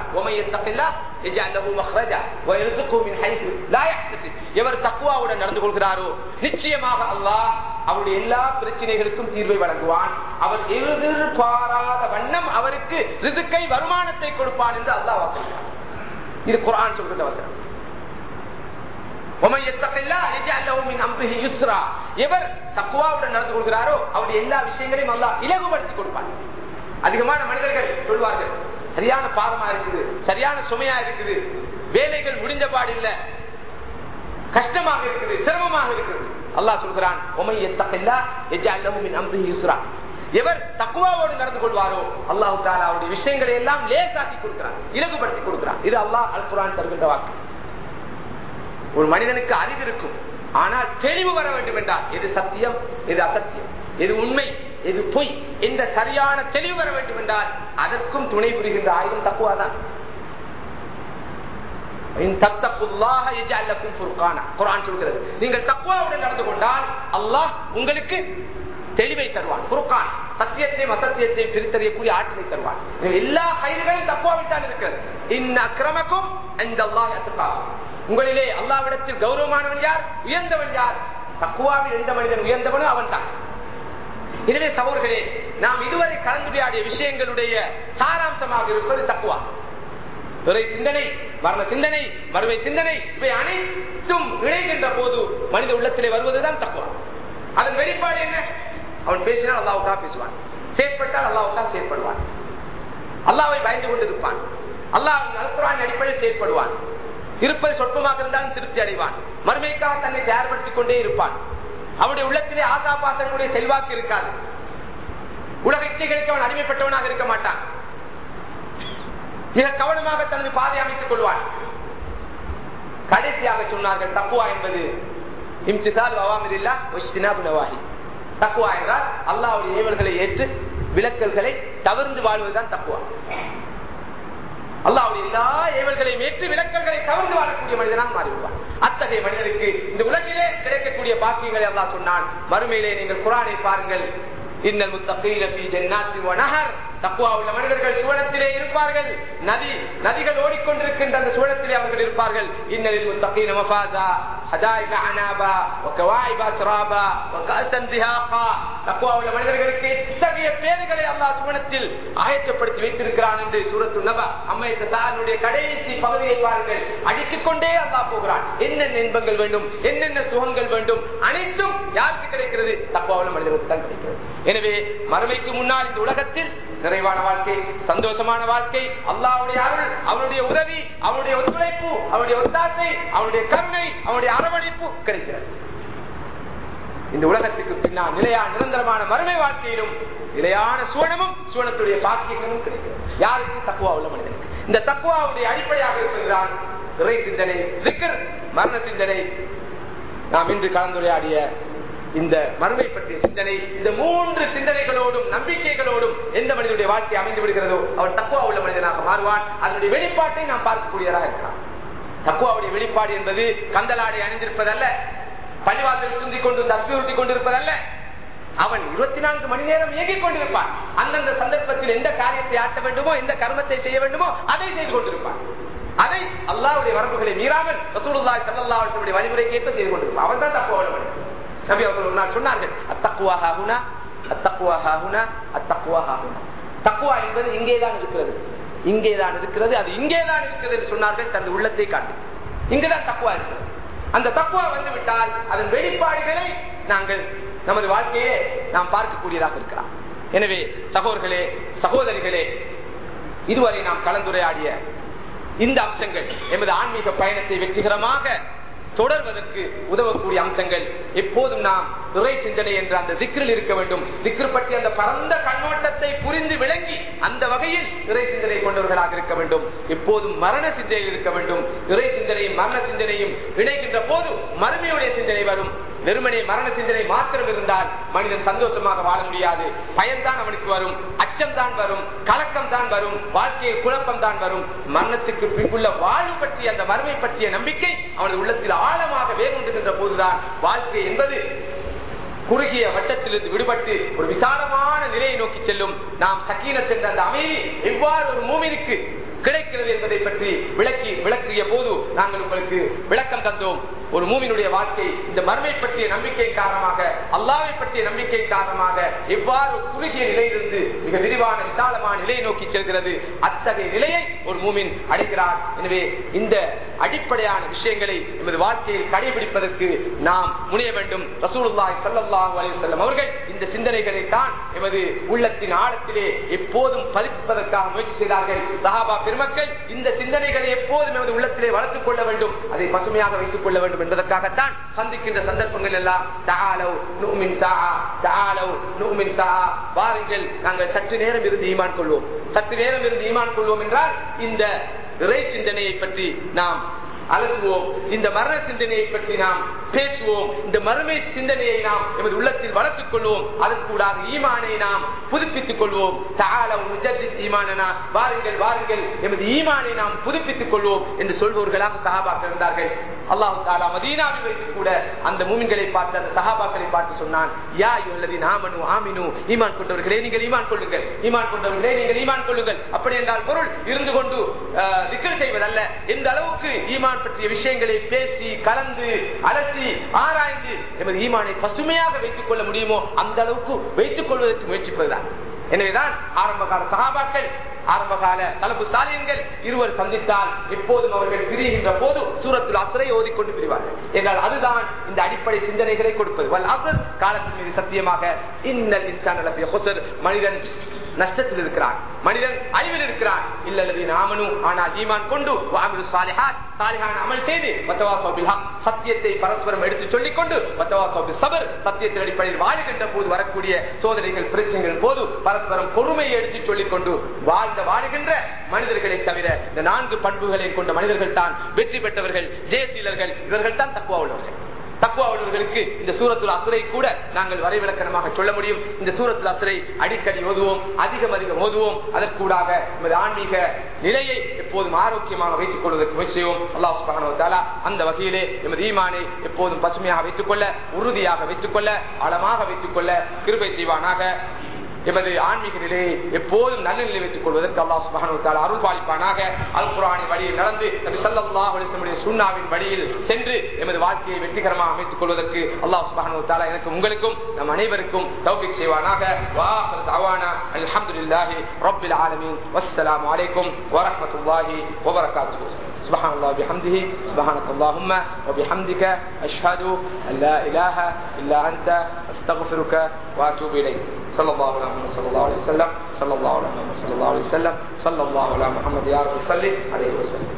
Speaker 1: எவர் தக்குவாவுடன் நடந்து கொள்கிறாரோ? நிச்சயமாக அல்லாஹ் அவருடைய எல்லா பிரச்சனைகளுக்கும் தீர்வை வழங்குவான். அவர் எதிர்பாராத வண்ணம் அவருக்கு ரிதுக்கை வருமானத்தை கொடுப்பான் என்று அல்லாஹ் வாக்களித்தார் இது குரான் சொல்கிற அவசரம் எவர் தக்குவாவுடன் நடந்து கொள்கிறாரோ அவருடைய எல்லா விஷயங்களையும் அல்லா இலகுபடுத்தி கொடுப்பார் அதிகமான மனிதர்கள் சொல்வார்கள் சரியான பாரமா இருக்குது சரியான சுமையா இருக்குது வேலைகள் முடிஞ்ச பாடு இல்ல கஷ்டமாக இருக்குது சிரமமாக இருக்குது. அல்லாஹ் சொல்கிறான் எவர் தக்குவாவோடு நடந்து கொள்வாரோ அல்லாஹு தாலா அவருடைய விஷயங்களை எல்லாம் லேசாக்கி கொடுக்கிறான் இலகுபடுத்தி கொடுக்கிறான். இது அல்லாஹ் அல் குரான் தருகின்ற வாக்கு. ஒரு மனிதனுக்கு அறிவு இருக்கும். ஆனால் தெளிவு வர வேண்டும் என்றால் எது சத்தியம் எது அசத்தியம் எது உண்மை எது பொய் இந்த சரியான தெளிவு வர வேண்டும் என்றால் அதற்கும் துணை புரிகின்ற ஆயுதம் தக்குவாதான் நீங்கள் தக்குவாவுடன் நடந்து கொண்டால் அல்லாஹ் உங்களுக்கு தெளிவை தருவான். புருக்கான் சத்தியத்தையும் அசத்தியத்தையும் பிரித்தறியக்கூடிய ஆற்றலை தருவான். எல்லா கைதுகளும் தக்குவாவிட்டால் இருக்கிறது. இன்ன அக்கிரமக்கும் இந்த அல்லாஹ் உங்களிலே அல்லாவிடத்தில் கௌரவமானவன் யார்? உயர்ந்தவன் யார்? தக்குவாவில் எந்த மனிதன் உயர்ந்தவனோ அவன் தான் எனவே சகோதர்களே நாம் இதுவரை கலந்துரையாடிய விஷயங்களுடைய சாராம்சமாக இருப்பது தக்குவா. துறை சிந்தனை மரண சிந்தனை மறுமை சிந்தனை இவை அனைத்தும் இணைகின்ற போது மனித உள்ளத்திலே வருவதுதான் தக்குவா. அதன் வெளிப்பாடு என்ன? அவன் பேசினால் அல்லாவுக்கா பேசுவான். செயற்பட்டால் அல்லாவுக்கா செயற்படுவான். அல்லாவை பயந்து கொண்டிருப்பான். அல்லாஹ் அல்குரான் அடிப்படையில் செயற்படுவான். இருப்பது சொற்பமாக இருந்தாலும் திருப்தி அடைவான். மறுமைக்காக தன்னை தயார்படுத்திக் கொண்டே இருப்பான். அவருடைய உள்ளத்திலே ஆசா பாசங்களுடைய செல்வாக்கு இருக்காது. உலக இச்சைகளுக்கு அவன் அடிமைப்பட்டவனாக இருக்க மாட்டான். மிக கவனமாக தனது பாதை அமைத்துக் கொள்வான். கடைசியாக சொன்னார்கள் தக்குவா என்பது இம்திசால் அவாமிரில்லா நவாஹி தக்குவா என்றால் அல்லாவுடைய ஏவல்களை ஏற்று விளக்கல்களை தவிர்ந்து வாழ்வதுதான் தக்குவா. அல்லாவுடைய எல்லா ஏவல்களையும் ஏற்று விளக்கங்களை தவறு வாழக்கூடிய மனிதனாக மாறிவிடுவான். அத்தகைய மனிதனுக்கு இந்த உலகிலே கிடைக்கக்கூடிய பாக்கியங்களை அல்லா சொன்னான். மறுமையிலே நீங்கள் குரானை பாருங்கள். இன்னல் முத்தகீன தக்குவா உள்ள மனிதர்கள் சுவனத்திலே இருப்பார்கள். நதி நதிகள் ஓடிக்கொண்டிருக்கின்ற அந்த சுவனத்திலே அவர்கள் இருப்பார்கள். இன்னலில் முத்தகீன மஃபாஸா ஹதாயிக அனாபா வ கவாயிப அஸ்ராபா வ தக்குவா உள்ள மனிதர்களுக்கு இத்தகைய பேர்களை அல்லாஹ் சுவனத்தில் ஆயத்தப்படுத்தி வைத்திருக்கிறான் என்று சூரத்து நபா அம்மை தசானுடைய கடைசி பகுதியை பாருங்கள். அடித்துக் கொண்டே அல்லாஹ் போகிறான். என்னென்ன இன்பங்கள் வேண்டும் என்னென்ன சுகங்கள் வேண்டும் அனைத்தும் யாருக்கு கிடைக்கிறது? தக்குவா உள்ள மனிதர்களுக்கு தான் கிடைக்கிறது. எனவே மறுமைக்கு முன்னால் இந்த உலகத்தில் நிறைவான வாழ்க்கை சந்தோஷமான வாழ்க்கை. அல்லாவுடைய அருள் அவருடைய உதவி அவருடைய ஒத்துழைப்பு அவருடைய ஒத்தாசை அவருடைய கருணை அவருடைய அரவணைப்பு கிடைக்கிறது. இந்த உலகத்துக்கு பின்னால் நிலையான நிரந்தரமான மறுமை வாழ்க்கையிலும் நிலையான சுவனமும் சுவனத்துடைய பாக்கியங்களும் கிடைக்கிறது. யாருக்கும் தக்குவா உள்ள மனிதனுக்கு? இந்த தக்குவாவுடைய அடிப்படையாக இருக்கின்றான் இறை சிந்தனை சிக்கர் மரண சிந்தனை. நாம் இன்று கலந்துரையாடிய இந்த மறுமை பற்றிய சிந்தனை இந்த மூன்று சிந்தனைகளோடும் நம்பிக்கைகளோடும் எந்த மனிதனுடைய வாழ்க்கை அமைந்து விடுகிறதோ அவன் தக்குவா உள்ள மனிதனாக மாறுவான். அதனுடைய வெளிப்பாட்டை நாம் பார்க்கக்கூடியதாக இருக்கிறான். தக்குவாவுடைய வெளிப்பாடு என்பது கந்தலாடை அணிந்திருப்பதல்ல பள்ளிவாசல் துந்திக் கொண்டு தப்பி உருட்டி கொண்டிருப்பதல்ல. அவன் இருபத்தி நான்கு மணி நேரம் இயங்கிக் கொண்டிருப்பான். அந்தந்த சந்தர்ப்பத்தில் எந்த காரியத்தை ஆட்ட வேண்டுமோ எந்த கர்மத்தை செய்ய வேண்டுமோ அதை செய்து கொண்டிருப்பான். அதை அல்லாவுடைய வரம்புகளை மீறாமல் ரசூலுல்லாஹி ஸல்லல்லாஹு அலைஹி வஸல்லம் செய்து கொண்டிருப்பான். அவன் தான் தப்பு அவன் நபி அவர்கள் சொன்னார்கள் அத்தக்குவா ஹாகுனா அத்தக்குவா ஹாகுனா அத்தக்குவா ஹாகுனா தக்குவா என்பது இங்கேதான் இருக்கிறது. இங்கேதான் இருக்கிறது அது இங்கேதான் இருக்கிறது என்று சொன்னார்கள் தனது உள்ளத்தை காட்டு. இங்குதான் தக்குவா இருக்கிறது. அந்த தக்குவா வந்து விட்டால் அதன் வெளிப்பாடுகளை நாங்கள் நமது வாழ்க்கையே நாம் பார்க்கக்கூடியதாக இருக்கலாம். எனவே சகோதர்களே சகோதரிகளே இதுவரை நாம் கலந்துரையாடிய இந்த அம்சங்கள் எமது ஆன்மீக பயணத்தை வெற்றிகரமாக தொடர்வதற்கு உதவக்கூடிய அம்சங்கள். எப்போதும் நாம் துறை சிந்தனை என்ற அந்த திக்கில் இருக்க வேண்டும். திக்ரு பற்றி அந்த பரந்த கண்ணோட்டத்தை புரிந்து விளங்கி அந்த வகையில் இறை சிந்தனை கொண்டவர்களாக இருக்க வேண்டும். எப்போதும் மரண சிந்தனையில் இருக்க வேண்டும். இறை சிந்தனையும் மரண சிந்தனையும் இணைகின்ற போது மறுமையுடைய சிந்தனை வரும். வெறுமனே மரண சிந்தனை மாத்திரம் இருந்தால் மனிதன் சந்தோஷமாக வாழ முடியாது. பயன்தான் அவனுக்கு வரும். அச்சம் தான் வரும். கலக்கம் தான் வரும். வாழ்க்கையில் குழப்பம் தான் வரும். மரணத்துக்கு பின்புள்ள வாழ்வு பற்றிய அந்த மறுமை பற்றிய நம்பிக்கை அவனது உள்ளத்தில் ஆழமாக வேறுகின்ற போதுதான். வாழ்க்கை என்பது குறுகிய வட்டத்திலிருந்து விடுபட்டு ஒரு விசாலமான நிலையை நோக்கி செல்லும். நாம் சக்கீனத்தின் அந்த அமைதி எவ்வாறு ஒரு மூமினுக்கு கிடைக்கிறது என்பதை பற்றி விளக்கி விளக்கிய போது நாங்கள் உங்களுக்கு விளக்கம் தந்தோம். ஒரு மூவினுடைய வாழ்க்கை இந்த மர்மை பற்றிய நம்பிக்கை காரணமாக அல்லாவை பற்றிய நம்பிக்கை காரணமாக எவ்வாறு குறுகிய நிலையிலிருந்து மிக விரிவான விசாலமான நிலையை நோக்கி செல்கிறது அத்தகைய நிலையை ஒரு மூமின் அடைகிறார். எனவே இந்த அடிப்படையான விஷயங்களை எமது வாழ்க்கையில் கடைபிடிப்பதற்கு நாம் முனைய வேண்டும். ரசூலுல்லாய் சல்லாஹூ அலைஹி அவர்கள் இந்த சிந்தனைகளை தான் எமது உள்ளத்தின் ஆழத்திலே எப்போதும் பதிப்பதற்காக முயற்சி செய்தார்கள். சஹாபா பெருமக்கள் இந்த சிந்தனைகளை எப்போதும் நமது உள்ளத்திலே வளர்த்துக் கொள்ள வேண்டும். அதை பசுமையாக வைத்துக் கொள்ள வேண்டும் என்பதற்காகத்தான் சந்திக்கின்ற சந்தர்ப்பங்கள் எல்லாம் வாருங்கள் நாங்கள் சற்று நேரம் இருந்து ஈமான் கொள்வோம். சற்று நேரம் இருந்து ஈமான் கொள்வோம் என்றால் இந்த இறை சிந்தனையை பற்றி நாம் அலசுவோம் இந்த மரண சிந்தனையை பற்றி நாம் பேசுவோம். இந்த மறுமை சிந்தனையை நாம் எமது உள்ளத்தில் வளர்த்துக் கொள்வோம். அதற்கூடாக ஈமானை நாம் புதுப்பித்துக் கொள்வோம். ஈமானனா. வாருங்கள் வாருங்கள். எமது ஈமானை நாம் புதுப்பித்துக் கொள்வோம் என்று சொல்வோர்களாக சகாபாக்கள் இருந்தார்கள். அல்லாஹு தாலா மதீனாவில் வைத்து கூட அந்த மூமின்களை பார்த்து அந்த சகாபாக்களை பார்த்து சொன்னான் யா அல்லது நாமனு ஆமினு. ஈமான் கொண்டவர்களே நீங்கள் ஈமான் கொள்ளுங்கள். ஈமான் கொண்டவர்களே நீங்கள் ஈமான் கொள்ளுங்கள். அப்படி என்றால் பொருள் இருந்து கொண்டு திக்கல் செய்வதல்ல. எந்த அளவுக்கு ஈமான் ஈமான் பற்றிய விஷயங்களை பேசி கலந்து அலசி ஆராய்ந்து எமது ஈமானை பசுமையாக வைத்துக் கொள்ள முடியுமோ அந்த அளவுக்கு வைத்துக் கொள்வதற்கு முயற்சிப்பதுதான். எனவேதான் ஆரம்பகால சகாபாக்கள் ஆரம்பகால தலப்பு சாலியன்கள் இருவர் சந்தித்தால் எப்போதும் அவர்கள் பிரிகின்ற போது சூரத்தில் அசரை ஓதிக்கொண்டு பிரிவார்கள். என்றால் அதுதான் இந்த அடிப்படை சிந்தனைகளை கொடுப்பது. வல் அசர் காலத்தின் மீது சத்தியமாக இன்னல் இன்சான் மனிதன் நஷ்டத்தில் இருக்கிறான் மனிதன் அழிவில் இருக்கிறான் இல்லல்லது நாமனும் ஆனால் ஈமான் கொண்டு வாமிரு சாலிஹாத் சாலிஹான் அமல் செய்து வத்தவாசோ சத்தியத்தை பரஸ்பரம் எடுத்து சொல்லிக் கொண்டு வத்தவாசோ சபர் சத்தியத்தின் அடிப்படையில் வாழுகின்ற போது வரக்கூடிய சோதனைகள் பிரச்சனைகள் போது பரஸ்பரம் பொறுமையை எடுத்து சொல்லிக் கொண்டு வாழ்ந்த வாழுகின்ற மனிதர்களை தவிர இந்த நான்கு பண்புகளை கொண்ட மனிதர்கள் தான் வெற்றி பெற்றவர்கள் ஜெயசீலர்கள் இவர்கள் தான் தக்குவா உள்ளவர்கள். தக்குவா உள்ளவர்களுக்கு இந்த சூரத்துல் அசுரை கூட நாங்கள் வரைவிலக்கணமாக சொல்ல முடியும். இந்த சூரத்துல் அசுரை அடிக்கடி ஓதுவோம் அதிகம் அதிகம் ஓதுவோம். அதற்கூடாக நமது ஆன்மீக நிலையை எப்போதும் ஆரோக்கியமாக வைத்துக் கொள்வதற்கு முயற்சி செய்வோம். அல்லாஹ் சுபானோ அந்த வகையிலே எமது ஈமானை எப்போதும் பசுமையாக வைத்துக் கொள்ள உறுதியாக வைத்துக் கொள்ள ஆழமாக வைத்துக் கொள்ள கிருபை செய்வானாக. எமது ஆன்மீக நிலையை எப்போதும் நல்ல நிலை வைத்துக் கொள்வதற்கு அல்லா சுபானு அருள் பாலிப்பானாக அல் குரானின் வழியில் நடந்து நபி சல்லா அலிசமுடைய சுண்ணாவின் வழியில் சென்று எமது வாழ்க்கையை வெற்றிகரமாக அமைத்துக் கொள்வதற்கு அல்லா சுபானு தாலா எனக்கு உங்களுக்கும் நம் அனைவருக்கும் தௌபிக் செய்வானாக. அல்ஹம்துலில்லாஹி ரப்பில் ஆலமீன். வஸ்ஸலாமு அலைக்கும் வரஹ்மத்துல்லாஹி வபரகாத்துஹு سبحان الله بحمده سبحانك اللهم وبحمدك أشهد أن لا إله إلا أنت أستغفرك وأتوب إليك. صلى الله على محمد صلى الله عليه وسلم صلى الله على محمد صلى الله عليه وسلم صلى الله على محمد يا رب صل عليه وسلم.